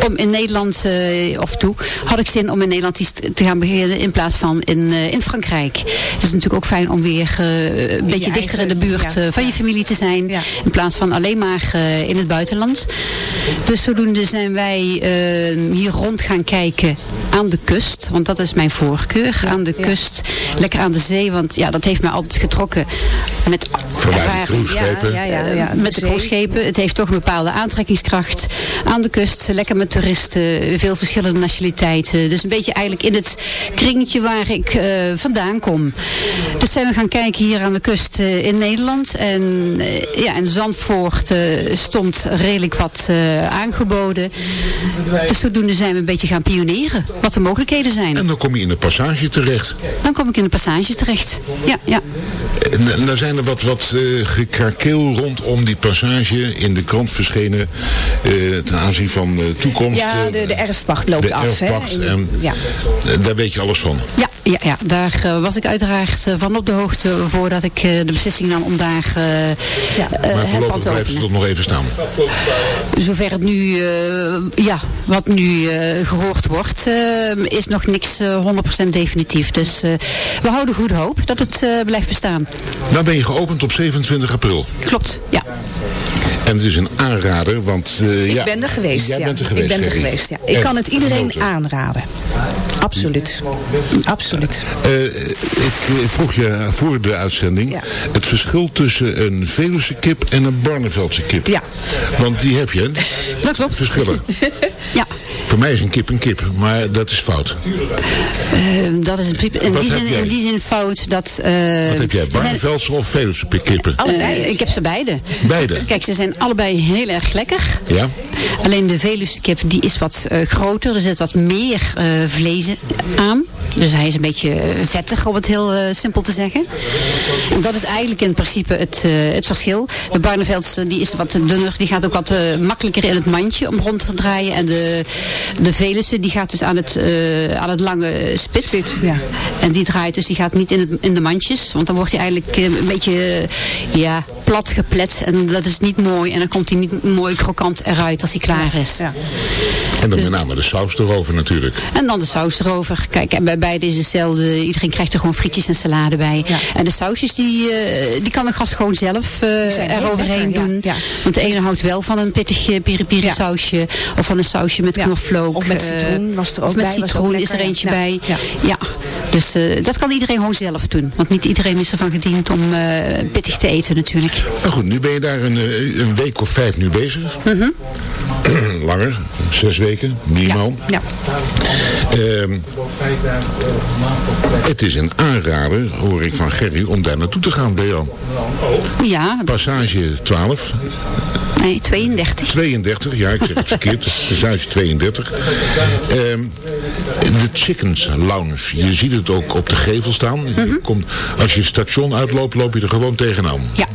om in Nederland, eh, of toe, had ik zin om in Nederland iets te gaan beginnen in plaats van in, eh, in Frankrijk. Het is natuurlijk ook fijn om weer eh, een beetje dichter in de buurt ja. eh, van je familie te zijn. In plaats van alleen maar eh, in het buitenland. Dus zodoende zijn wij eh, hier rond gaan kijken aan de kust. Want dat is mijn voorkeur. Aan de kust. Lekker aan de zee. Want ja, dat heeft mij altijd getrokken. Met ervaring. cruiseschepen. Ja, ja, ja, ja. Met de cruiseschepen. Het heeft toch een bepaalde aantrekkingskracht. Aan de kust. Lekker met toeristen. Veel verschillende nationaliteiten. Dus een beetje eigenlijk in het kringetje waar ik eh, vandaan kom. Dus zijn we gaan kijken hier aan de kust eh, in Nederland. En eh, ja, in Zandvoort stond redelijk wat aangeboden. Dus zodoende zijn we een beetje gaan pioneren. Wat de mogelijkheden zijn. En dan kom je in de passage terecht. Dan kom ik in de passages terecht. Ja, ja. En, en dan zijn er wat, wat gekrakeel rondom die passage in de krant verschenen eh, ten aanzien van de toekomst. Ja, eh, de, de erfpacht loopt de af. erfpacht. En, ja. eh, daar weet je alles van. Ja, ja, ja. daar eh, was ik uiteraard eh, van op de hoogte voordat ik eh, de beslissing nam om daar eh ja. maar voorlopig blijft het nog even staan. Zover het nu, eh, ja, wat nu eh, gehoord wordt, is nog niks eh, 100% definitief. Dus eh, we houden goed hoop dat het eh, blijft bestaan. Dan ben je geopend op 27 april. Klopt, ja. En het is een aanrader, want... eh, Ik ja, ben er geweest. Jij ja. bent er geweest, Ik ben er geweest, ja. Ik En kan het iedereen aanraden. Absoluut. Absoluut. Eh, ik eh, vroeg je voor de uitzending het verschil tussen een Veluwse kip en een Barneveldse kip. Ja. Want die heb je? Dat klopt. Verschillen. Ja. Voor mij is een kip een kip, maar dat is fout. Eh, dat is in, principe, in, die zin, in die zin fout dat... eh, Wat heb jij, Barneveldse of Veluwse kippen? Eh, ik heb ze beide. Beide? Kijk, ze zijn allebei heel erg lekker. Ja? Alleen de Veluwse kip die is wat eh, groter. Er zit wat meer eh, vlees aan. Dus hij is een beetje eh, vettig, om het heel eh, simpel te zeggen. En dat is eigenlijk in principe het, eh, het verschil. De Barneveldse die is wat dunner. Die gaat ook wat eh, makkelijker in het mandje om rond te draaien. En de, de Veluwse die gaat dus aan het, eh, aan het lange spits. ja. En die draait dus, die gaat niet in, het, in de mandjes. Want dan wordt hij eigenlijk een beetje ja, plat geplet. En dat is niet mooi. En dan komt hij niet mooi krokant eruit als hij klaar is. En dan Dus- met name de saus erover natuurlijk. En dan de saus erover. Kijk, en bij beide is hetzelfde. Iedereen krijgt er gewoon frietjes en salade bij. En de sausjes, die, eh, die kan de gast gewoon zelf eh, eroverheen lekker, ja. doen. Ja. Want de ene houdt wel van een pittig piri-piri sausje. Of van een sausje met knoflook. Of met eh, citroen was er ook of met bij, was ook citroen is er ja. eentje Ja. bij. Ja. Ja. Dus eh, dat kan iedereen gewoon zelf doen. Want niet iedereen is ervan gediend om eh, pittig te eten natuurlijk. Maar goed, nu ben je daar een, eh, een week of vijf nu bezig. Mhm. Langer, zes weken, minimaal. Ja. Ehm, het is een aanrader, hoor ik van Gerry, om daar naartoe te gaan, Dejan. Ja, Passage 12, nee, 32. 32, ja, ik zeg het verkeerd. Passage 32. Ehm, de Chickens Lounge. Je ziet het ook op de gevel staan. Je komt, als je het station uitloopt, loop je er gewoon tegenaan. Ja.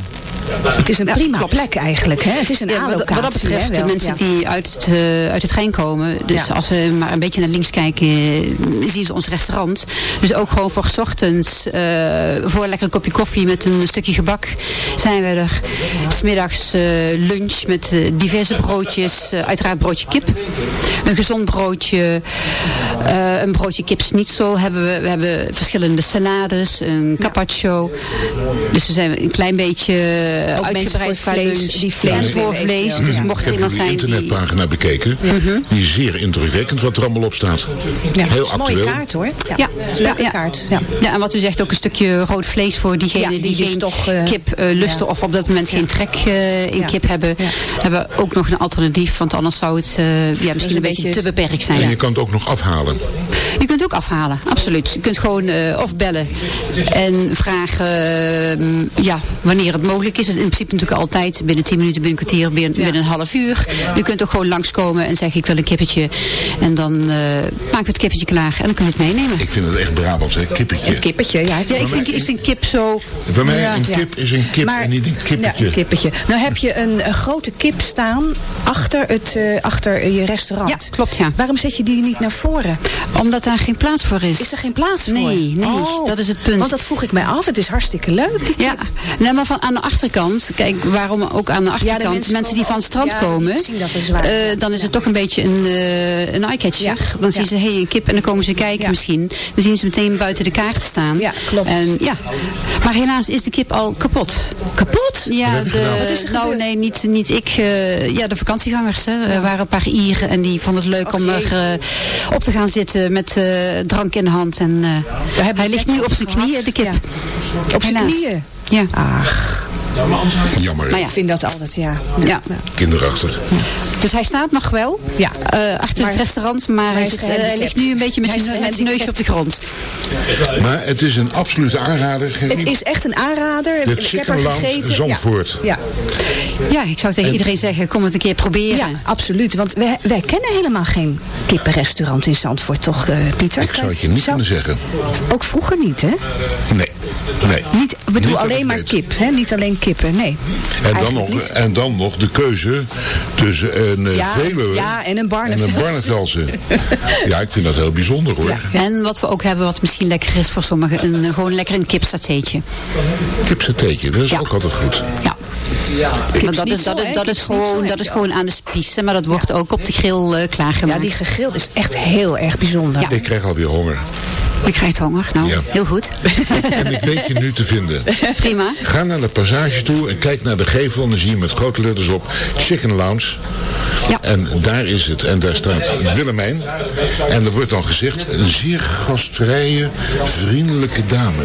Het is een prima plek eigenlijk. Hè? Het is een Ja, wat, dat betreft, hè, de mensen Ja. die uit het, eh, uit het trein komen. Dus als ze maar een beetje naar links kijken, eh, zien ze ons restaurant. Dus ook gewoon voor 's ochtends, eh, voor een lekker kopje koffie met een stukje gebak, zijn we er. Smiddags eh lunch met diverse broodjes. uiteraard broodje kip. Een gezond broodje. een broodje kip schnitzel hebben we. We hebben verschillende salades. Een carpaccio. Dus we zijn een klein beetje eh, Ook mensen uitgebreid vlees, lunch. die vlees voor vlees. Dus mocht Ik er heb iemand zijn die... internetpagina bekeken. Mhm. Die is zeer indrukwekkend wat er allemaal op staat. Ja, Heel een mooie actueel. kaart hoor. Ja, leuke ja, kaart. Ja. Ja, en wat u zegt, ook een stukje rood vlees voor diegenen Ja, die, die dus geen toch, eh, kip eh, lusten ja. of op dat moment geen trek in Ja. kip hebben. Hebben we ook nog een alternatief, want anders zou het ja, misschien een, beetje, te beperkt zijn. En je kan het ook nog afhalen. Je kunt ook afhalen, absoluut. Je kunt gewoon eh, of bellen en vragen eh, ja, wanneer het mogelijk is. Dus in principe natuurlijk altijd binnen 10 minuten, binnen een kwartier, binnen, binnen een half uur. Je kunt ook gewoon langskomen en zeggen ik wil een kippetje. En dan eh maken we het kippetje klaar en dan kun je het meenemen. Ik vind het echt Brabants, hè? Kippetje. Een kippetje, ja. het- Ja, ik vind, ik vind kip zo... Voor mij Ja. een kip is een kip Maar- en niet een kippetje. Ja, een kippetje. Nou heb je een, een grote kip staan achter, het, eh, achter je restaurant. Ja, klopt ja. Waarom zet je die niet naar voren? Omdat daar geen plaats voor is. Is er geen plaats voor? Nee, nee, Oh, dat is het punt. Want dat vroeg ik mij af. Het is hartstikke leuk. die Ja, nee, maar van aan de kijk, waarom ook aan de achterkant, mensen mensen, die van het strand ja, komen, dat is waar. eh, dan is het toch een beetje een, eh een eye-catcher. Ja, Dan zien ja. ze, hé, hey, een kip, en dan komen ze kijken Ja. misschien. Dan zien ze meteen buiten de kaart staan. Ja, klopt. En, ja. Maar helaas is de kip al kapot. Kapot? Ja, gedaan? Wat is de, er nou nee, niet, niet ik. eh, ja, de vakantiegangers. Hè. Er waren een paar Ieren en die vonden het leuk om er eh, op te gaan zitten met eh, drank in de hand. En eh, hij ligt nu op zijn knieën, de kip. Ja. Op zijn knieën? Ja. Ach, Jammer, Maar ja. ik vind dat altijd, ja. Ja. kinderachtig. Dus hij staat nog wel Ja. eh, achter Maar- het restaurant, maar, hij, zit, eh, hij ligt nu een beetje met zijn, met zijn neusje op de grond. Maar het is een absolute aanrader. Gerrie. Het is echt een aanrader. De ik heb er gegeten. Zandvoort. Ja. Ja, ik zou tegen iedereen zeggen, kom het een keer proberen. Ja, absoluut. Want wij, wij kennen helemaal geen kippenrestaurant in Zandvoort, toch, eh, Pieter? Ik zou het je niet Zou- kunnen zeggen. Ook vroeger niet, hè? Nee. nee. Niet, ik bedoel Niet dat alleen maar kip, hè? Niet alleen kippen, nee. En dan, nog, niet. en dan nog de keuze tussen een eh, Ja, Veluwe ja, en een en Barneveld. een Barneveldse. ja, ik vind dat heel bijzonder hoor. En wat we ook hebben, wat misschien lekker is voor sommigen, een, eh, gewoon lekker een kipsatéetje. Kipsatéetje, dat is Ja. ook altijd goed. Ja. Maar dat is, dat is, dat is, gewoon, dat is gewoon aan de spies. hè, Maar dat wordt ook op de grill eh, klaargemaakt. Ja, die gegrild is echt heel erg bijzonder. Ja. Ik krijg alweer honger. Je krijgt honger. Nou, Ja. heel goed. En ik weet je nu te vinden. Prima. Ga naar de passage toe en kijk naar de gevel. En dan zie je met grote letters op Chicken Lounge. Ja. En daar is het. En daar staat Willemijn. En er wordt dan gezegd, een zeer gastvrije, vriendelijke dame.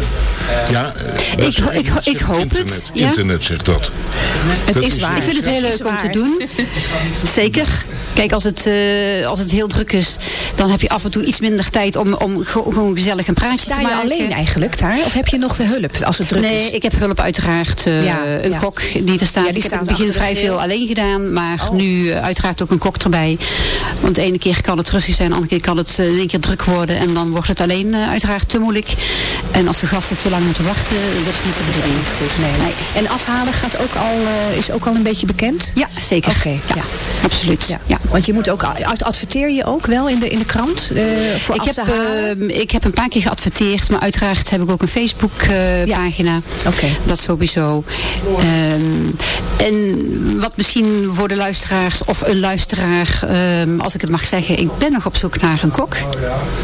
Ja, eh, Ik ho- ik ho- ik hoop het, internet. ja. Internet zegt dat. Het Dat is waar. Ik vind het heel leuk om te doen. Zeker. Kijk, als het, eh, als het heel druk is, dan heb je af en toe iets minder tijd om, om ge- gewoon gezellig een praatje Sta te je maken. alleen eigenlijk daar? Of heb je nog hulp als het druk nee, is? ik heb hulp uiteraard. eh, Ja, een ja. kok die er staat. Ja, die ik heb in het begin de vrij veel alleen gedaan. Maar Oh. nu eh, uiteraard ook een kok erbij. Want de ene keer kan het rustig zijn. De andere keer kan het eh, in één keer druk worden. En dan wordt het alleen uiteraard te moeilijk. En als de gasten te lang moeten wachten, dat is niet de bedoeling. Goed, nee. nee. En afhalen gaat ook al, is ook al een beetje bekend? Ja, zeker. Oké, ja, ja. absoluut. Ja. Want je moet ook, ad- adverteer je ook wel in de, in de krant voor Ik heb, eh, ik heb een paar keer geadverteerd, maar uiteraard heb ik ook een Facebook eh, Ja. pagina. Oké. Dat sowieso. Ehm, en wat misschien voor de luisteraars of een luisteraar, ehm, als ik het mag zeggen, ik ben nog op zoek naar een kok.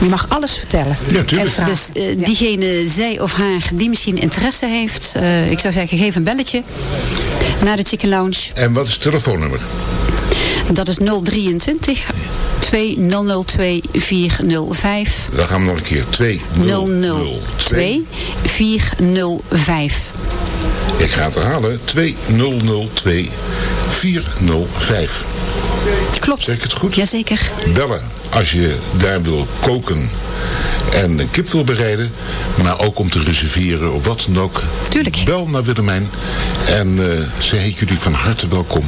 Je mag alles vertellen. Ja, tuurlijk. Dus eh, diegene, zij of haar, die misschien interesse heeft, eh, ik zou zeggen, geef een belletje naar de Chicken Lounge. En wat is het telefoonnummer? Dat is 023 2002 405. Dan gaan we nog een keer. 2002. 002 405. Ik ga het herhalen. 2002 405. Klopt. Zeg ik het goed? Jazeker. Bellen als je daar wil koken en een kip wil bereiden. Maar ook om te reserveren of wat dan ook. Tuurlijk. Bel naar Willemijn. En eh ze heet jullie van harte welkom.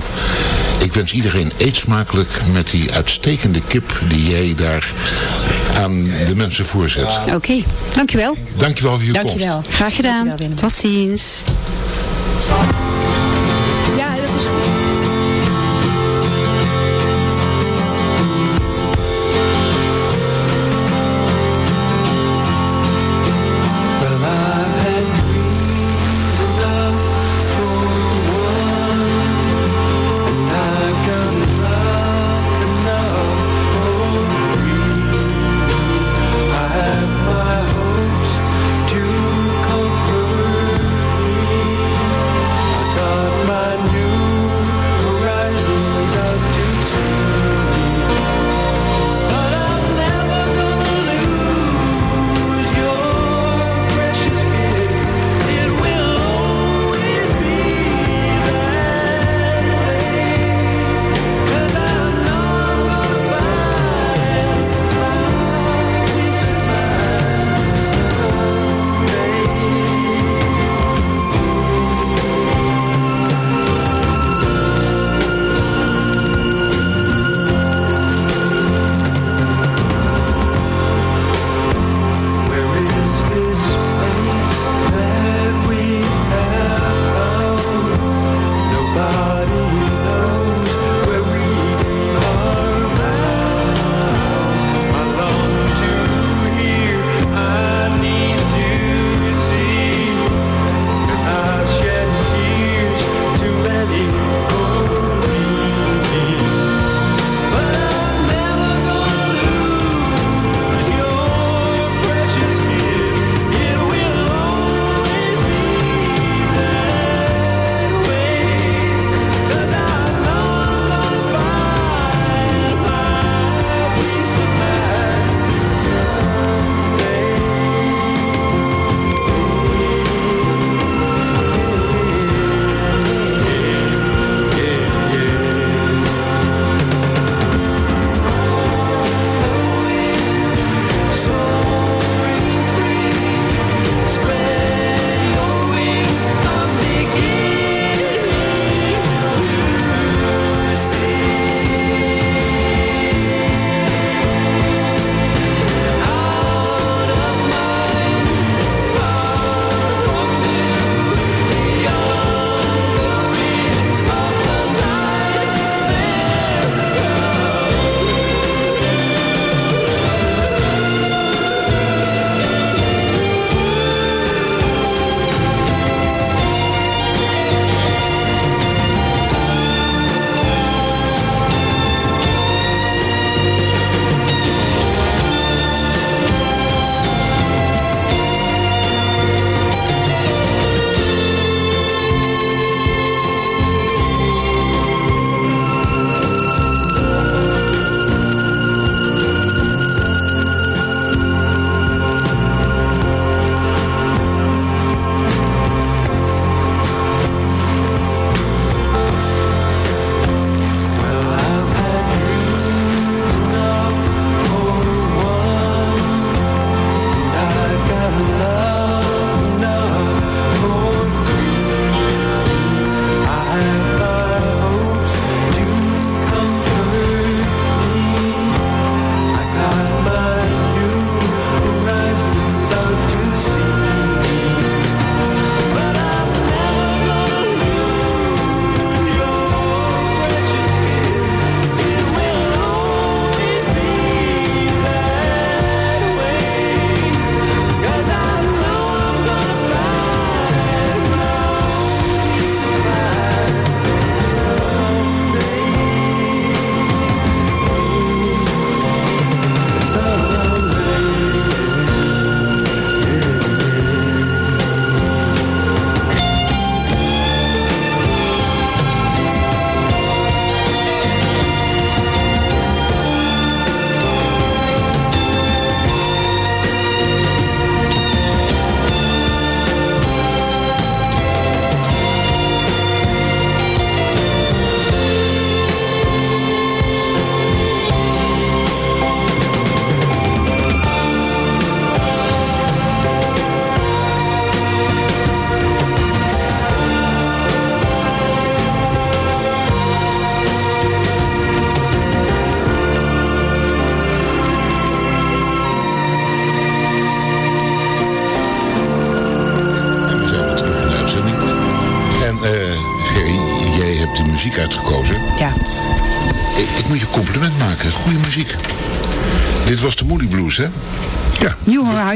Ik wens iedereen eet smakelijk met die uitstekende kip die jij daar aan de mensen voorzet. Oké, dankjewel. Dankjewel voor je Dankjewel. komst. Graag gedaan. Dankjewel. Tot ziens. Ja, dat is goed.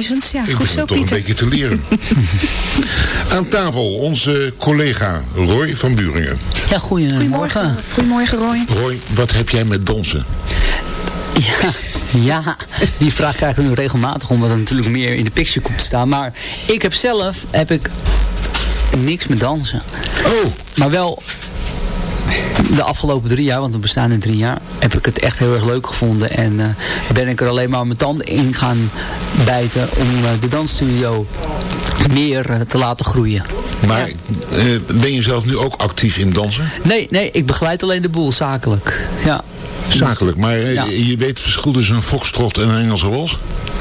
Horizons, ja. Ik Goed zo, toch Pieter. een beetje te leren. Aan tafel onze collega Roy van Buringen. Ja, goedemorgen. Goedemorgen, Roy. Roy, wat heb jij met dansen? Ja, ja, die vraag krijg ik nu regelmatig, omdat er natuurlijk meer in de picture komt te staan. Maar ik heb zelf, heb ik niks met dansen. Oh. Maar wel de afgelopen drie jaar, want we bestaan nu drie jaar, heb ik het echt heel erg leuk gevonden. En eh, ben ik er alleen maar mijn tanden in gaan bijten om eh, de dansstudio meer eh, te laten groeien. Maar ben je zelf nu ook actief in dansen? Nee, nee, ik begeleid alleen de boel zakelijk. Ja. Zakelijk, maar Ja. je weet het verschil tussen een foxtrot en een Engelse wals?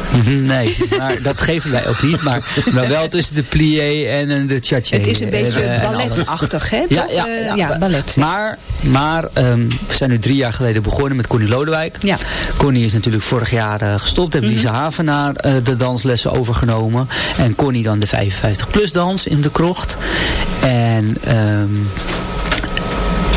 Nee, maar dat geven wij ook niet. Maar, maar wel tussen de plié en de cha Het is een beetje en, eh, balletachtig, hè? Ja, toch? ja, Eh, ja. ja, ballet. Maar, maar ehm, we zijn nu drie jaar geleden begonnen met Connie Lodewijk. Ja. Connie is natuurlijk vorig jaar eh, gestopt. Heeft Lisa Havenaar de danslessen overgenomen. En Connie dan de 55-plus dans in de krocht. En... ehm,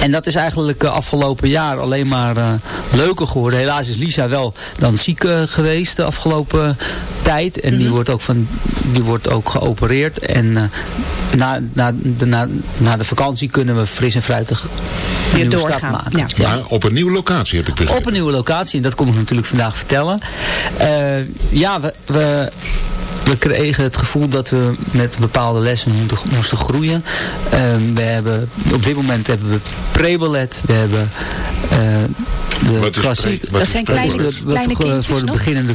en dat is eigenlijk uh, afgelopen jaar alleen maar uh, leuker geworden. Helaas is Lisa wel dan ziek uh, geweest de afgelopen tijd. En mm -hmm. die, wordt ook van, die wordt ook geopereerd. En uh, na, na, de, na, na de vakantie kunnen we fris en fruitig een nieuwe doorgaan. maken. Ja. Maar op een nieuwe locatie heb ik begrepen. Op een nieuwe locatie. En dat kom ik natuurlijk vandaag vertellen. ja, we... we we kregen het gevoel dat we met bepaalde lessen moesten, moesten groeien. Uh, we hebben, op dit moment hebben we pre-ballet, we hebben uh, de klassiek. Dat zijn kleine, kleine voor, voor de nog? beginnende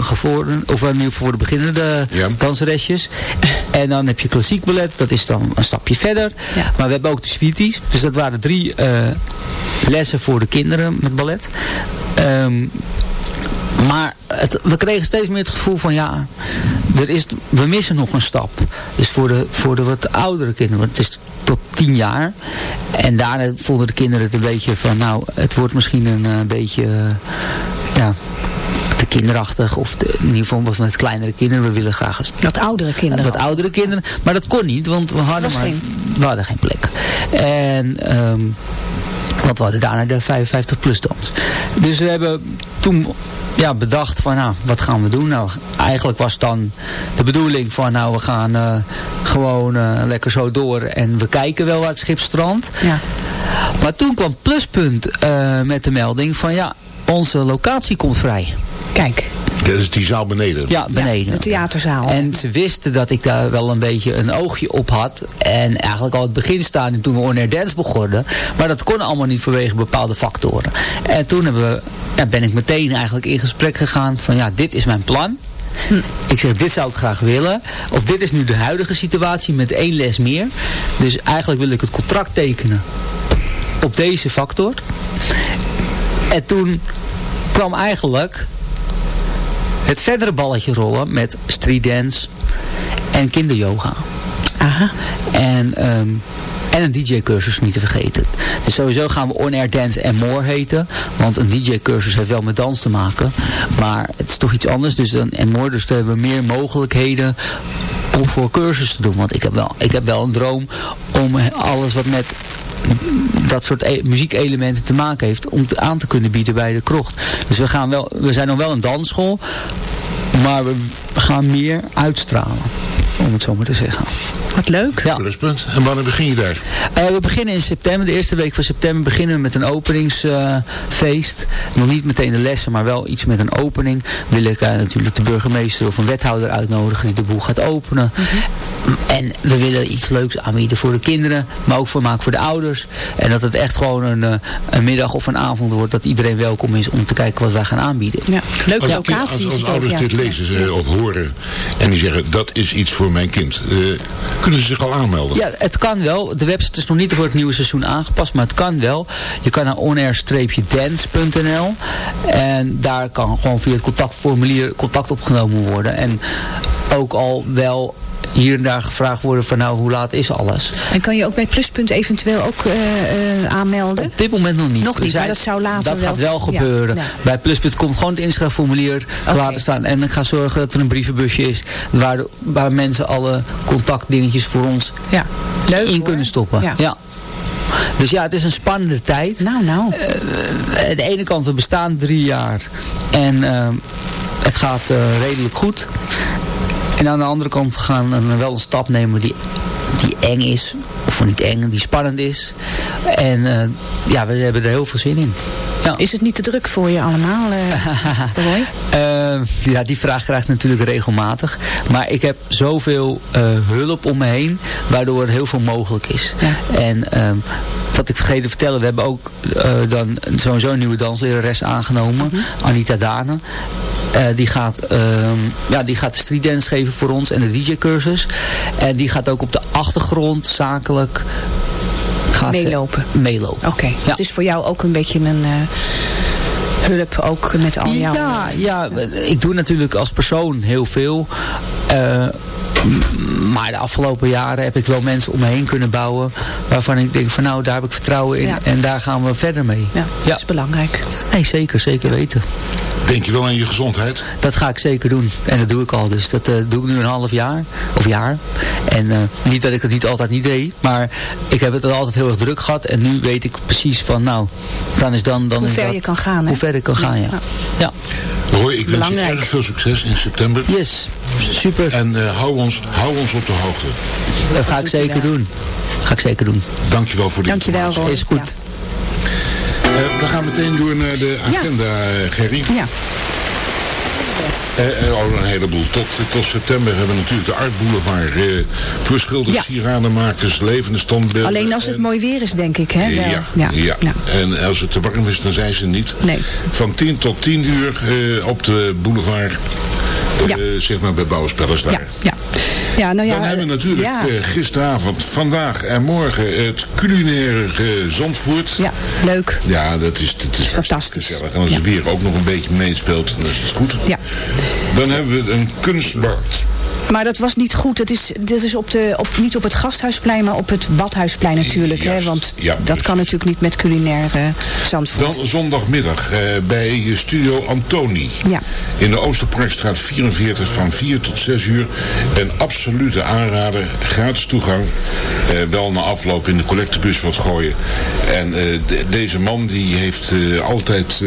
gevorderden, of ieder voor de beginnende ja. danseresjes. En dan heb je klassiek ballet, dat is dan een stapje verder. Ja. Maar we hebben ook de sweeties. Dus dat waren drie uh, lessen voor de kinderen met ballet. Um, maar we kregen steeds meer het gevoel van ja, er is, we missen nog een stap. Dus voor de, voor de wat oudere kinderen, want het is tot tien jaar. En daarna vonden de kinderen het een beetje van nou, het wordt misschien een uh, beetje, uh, ja, kinderachtig. Of de, in ieder geval wat met kleinere kinderen. We willen graag eens... Wat oudere kinderen. Wat oudere kinderen. Maar dat kon niet, want we hadden, maar, geen... we hadden geen plek. En... Um, want we hadden daarna de 55 plus dans. Dus we hebben toen ja, bedacht van nou, wat gaan we doen? Nou, eigenlijk was dan de bedoeling van nou, we gaan uh, gewoon uh, lekker zo door en we kijken wel waar het schip strandt. Ja. Maar toen kwam Pluspunt uh, met de melding van ja, onze locatie komt vrij. Kijk. Dat is die zaal beneden? Ja, beneden. Ja, de theaterzaal. En ze wisten dat ik daar wel een beetje een oogje op had. En eigenlijk al het begin staan toen we On Air Dance begonnen. Maar dat kon allemaal niet vanwege bepaalde factoren. En toen hebben we, ja, ben ik meteen eigenlijk in gesprek gegaan van ja, dit is mijn plan. Hm. Ik zeg, dit zou ik graag willen. Of dit is nu de huidige situatie met één les meer. Dus eigenlijk wil ik het contract tekenen op deze factor. En toen kwam eigenlijk het verdere balletje rollen met street dance en kinderyoga. Aha. En, um, en een DJ-cursus niet te vergeten. Dus sowieso gaan we On Air Dance and More heten. Want een DJ-cursus heeft wel met dans te maken. Maar het is toch iets anders. Dus dan en more. Dus hebben we meer mogelijkheden om voor cursus te doen. Want ik heb wel, ik heb wel een droom om alles wat met dat soort e muziekelementen te maken heeft om te aan te kunnen bieden bij de krocht. Dus we, gaan wel, we zijn nog wel een dansschool, maar we gaan meer uitstralen. Om het zo maar te zeggen. Wat leuk. Ja. Pluspunt. En wanneer begin je daar? Uh, we beginnen in september. De eerste week van september beginnen we met een openingsfeest. Uh, Nog niet meteen de lessen, maar wel iets met een opening. Wil ik uh, natuurlijk de burgemeester of een wethouder uitnodigen die de boel gaat openen. Mm -hmm. En we willen iets leuks aanbieden voor de kinderen, maar ook voor maken voor de ouders. En dat het echt gewoon een, een middag of een avond wordt dat iedereen welkom is om te kijken wat wij gaan aanbieden. Ja, leuke als, locatie. Als, als, als ouders ja. dit lezen ja. of horen en die zeggen dat is iets voor mijn kind. Uh, kunnen ze zich al aanmelden? Ja, het kan wel. De website is nog niet voor het nieuwe seizoen aangepast, maar het kan wel. Je kan naar onair-dance.nl en daar kan gewoon via het contactformulier contact opgenomen worden. En ook al wel hier en daar gevraagd worden van nou, hoe laat is alles? En kan je ook bij Pluspunt eventueel ook uh, uh, aanmelden? Op dit moment nog niet. Nog niet, maar dat zou later Dat wel... gaat wel gebeuren. Ja, ja. Bij Pluspunt komt gewoon het inschrijfformulier okay. te staan. En ik ga zorgen dat er een brievenbusje is waar, waar mensen alle contactdingetjes voor ons ja. Leuk, in hoor. kunnen stoppen. Ja. Dus ja, het is een spannende tijd. Nou, nou. aan de ene kant, we bestaan drie jaar. En eh, het gaat eh, redelijk goed. En aan de andere kant, we gaan een, wel een stap nemen die, die eng is. Of niet eng, die spannend is. En eh, ja, we hebben er heel veel zin in. Ja. Is het niet te druk voor je allemaal, eh Roy? Eh, ja, die vraag krijg ik natuurlijk regelmatig. Maar ik heb zoveel eh, hulp om me heen, waardoor er heel veel mogelijk is. En ehm, wat ik vergeten te vertellen, we hebben ook dan sowieso een nieuwe danslerares aangenomen, Anita Dane. Eh, die, gaat, ehm, ja, die gaat streetdance geven voor ons en de DJ-cursus. En die gaat ook op de achtergrond zakelijk gaat Meelopen. meelopen. Oké, het is voor jou ook een beetje een eh, hulp, ook met al jouw... Ja, ja, ik doe natuurlijk als persoon heel veel. Eh, maar de afgelopen jaren heb ik wel mensen om me heen kunnen bouwen. Waarvan ik denk van nou, daar heb ik vertrouwen in. Ja. En daar gaan we verder mee. Ja, dat is belangrijk. Nee, zeker, zeker weten. Denk je wel aan je gezondheid? Dat ga ik zeker doen. En dat doe ik al. Dus dat eh, doe ik nu een half jaar. Of jaar. En eh, niet dat ik het niet altijd niet deed. Maar ik heb het altijd heel erg druk gehad. En nu weet ik precies van nou, dan is dan... dan Hoe is ver dat- je kan gaan, hè? Hoe ver ik kan gaan, ja. ja. Roy, ik wens je erg veel succes in september. Yes, super. En eh, hou, ons, hou ons op de hoogte. Dat ga ik zeker doen. Ga ik zeker doen. Dankjewel voor de Dankjewel, informatie. Is goed. Eh, we gaan meteen door naar de agenda, eh, Gerry. Ja. Eh, eh, oh, een heleboel. Tot, tot september hebben we natuurlijk de Art Boulevard. Eh, verschillende Ja. sieradenmakers, levende standbeelden. Alleen als het en- mooi weer is, denk ik, hè? Ja, ja. en als het te warm is, dan zijn ze niet. Nee. Van 10 tot 10 uur eh, op de boulevard, eh, zeg maar bij Bouwspellers daar. Ja, ja. Nou ja, Dan hebben we natuurlijk ja. eh, gisteravond, vandaag en morgen het culinaire eh, Zandvoort. Ja, leuk. Ja, dat is, dat is fantastisch. Gezellig. En als het weer ook nog een beetje meespeelt, dan is het goed. Ja. Dan hebben we een kunstmarkt. Maar dat was niet goed. Het is, is op de, op, niet op het Gasthuisplein, maar op het Badhuisplein natuurlijk. Hè? Want ja, dat kan natuurlijk niet met culinair eh, Zandvoort. Dan zondagmiddag eh, bij Studio Antoni. Ja. In de Oosterparkstraat 44 van 4 tot 6 uur. Een absolute aanrader. Gratis toegang. Eh, wel na afloop in de collectebus wat gooien. En de- deze man die heeft altijd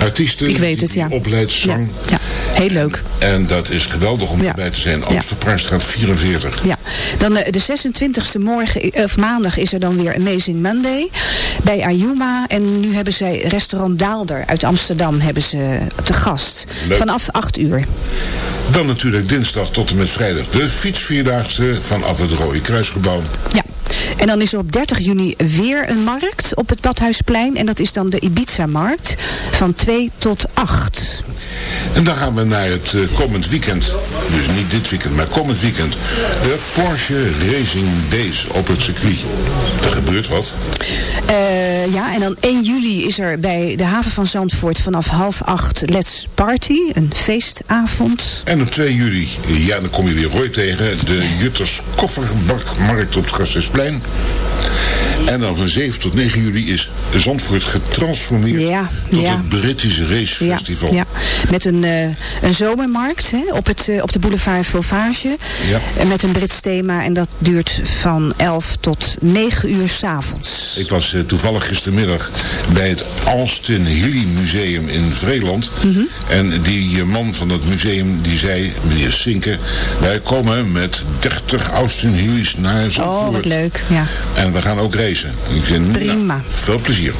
artiesten. Ik weet die het, ja. die opleidt zang. Ja, heel leuk. En dat is geweldig om erbij te zijn. Ja. Oosterparkstraat 44. Ja, dan eh, de 26e morgen, eh, of maandag is er dan weer Amazing Monday bij Ayuma. En nu hebben zij restaurant Daalder uit Amsterdam hebben ze te gast. Leuk. Vanaf 8 uur. Dan natuurlijk dinsdag tot en met vrijdag de fietsvierdaagse vanaf het Rode Kruisgebouw. Ja. En dan is er op 30 juni weer een markt op het Badhuisplein. En dat is dan de Ibiza-markt van 2 tot 8. En dan gaan we naar het eh, komend weekend. Dus niet dit weekend, maar komend weekend. De Porsche Racing Days op het circuit. Er gebeurt wat. Eh, ja, en dan 1 juli is er bij de haven van Zandvoort vanaf half 8 Let's Party. Een feestavond. En op 2 juli, ja, dan kom je weer Roy tegen. De Jutters Kofferbakmarkt op het Gasthuisplein. En dan van 7 tot 9 juli is Zandvoort getransformeerd Ja, tot ja. het British Race Ja, Festival. ja, met een, eh, een zomermarkt hè, op, het, eh, op de boulevard Fauvage. Ja. En met een Brits thema. En dat duurt van 11 tot 9 uur s'avonds. Ik was eh, toevallig gistermiddag bij het Alston Hilly Museum in Vreeland. Mhm. En die man van het museum die zei, meneer Sinke, wij komen met 30 Austin Hillys naar Zandvoort. Oh, wat leuk. Ja. En we gaan ook racen. Ik zei, nou, Prima. veel plezier.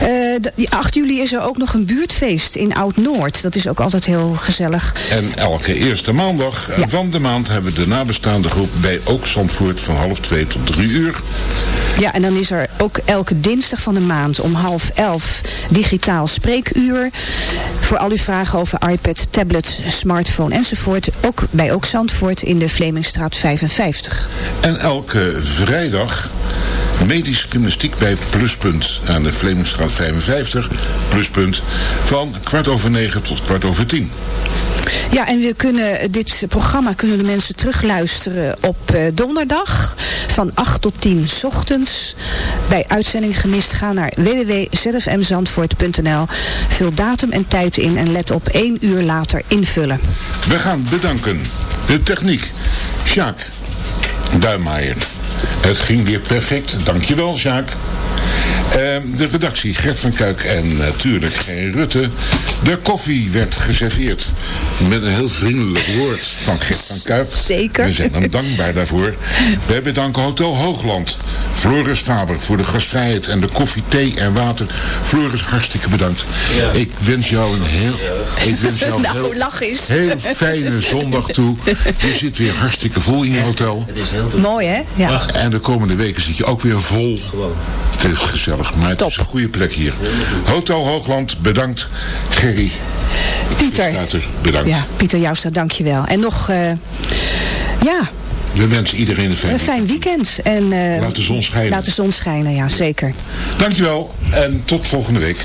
Eh, de- die 8 juli is er ook nog een buurtfeest in Oud-Noord. Dat is ook altijd heel gezellig. En elke eerste maandag eh, van de maand hebben we de nabestaande groep bij Ook Zandvoort van half twee tot drie uur. Ja, en dan is er ook elke dinsdag van de maand om half elf digitaal spreekuur. Voor al uw vragen over iPad, tablet, smartphone enzovoort. Ook bij Ook Zandvoort in de Vlemingstraat 55. En elke vrijdag medische gymnastiek bij Pluspunt aan de Vlemingstraat 55. Pluspunt van kwart over negen tot kwart over tien. Ja, en we kunnen dit programma kunnen de mensen terugluisteren op eh, donderdag van 8 tot 10 's ochtends. Bij uitzending gemist ga naar www.zfmzandvoort.nl. Vul datum en tijd in en let op één uur later invullen. We gaan bedanken. De techniek. Sjaak Duimmaier. Het ging weer perfect. Dankjewel, Sjaak. Ehm, de redactie, Gert van Kuik en natuurlijk Gerry Rutte. De koffie werd geserveerd met een heel vriendelijk woord van Gert van Kuik. Zeker. We zijn hem dankbaar daarvoor. Wij bedanken Hotel Hoogland, Floris Faber voor de gastvrijheid en de koffie, thee en water. Floris, hartstikke bedankt. Ik wens jou een heel, ik wens jou een Nou, heel, lach eens. heel fijne zondag toe. Je zit weer hartstikke vol in je hotel. Mooi hè? Ja. En de komende weken zit je ook weer vol. Het is gezellig, maar het is een goede plek hier. Hotel Hoogland, bedankt. Gerry, Pieter. Bedankt. Ja, Pieter Joustra, dankjewel. En nog, eh, ja, We wensen iedereen een fijn een fijn weekend. En, eh, Laat de zon schijnen. Laat de zon schijnen, ja, zeker. Dankjewel en tot volgende week.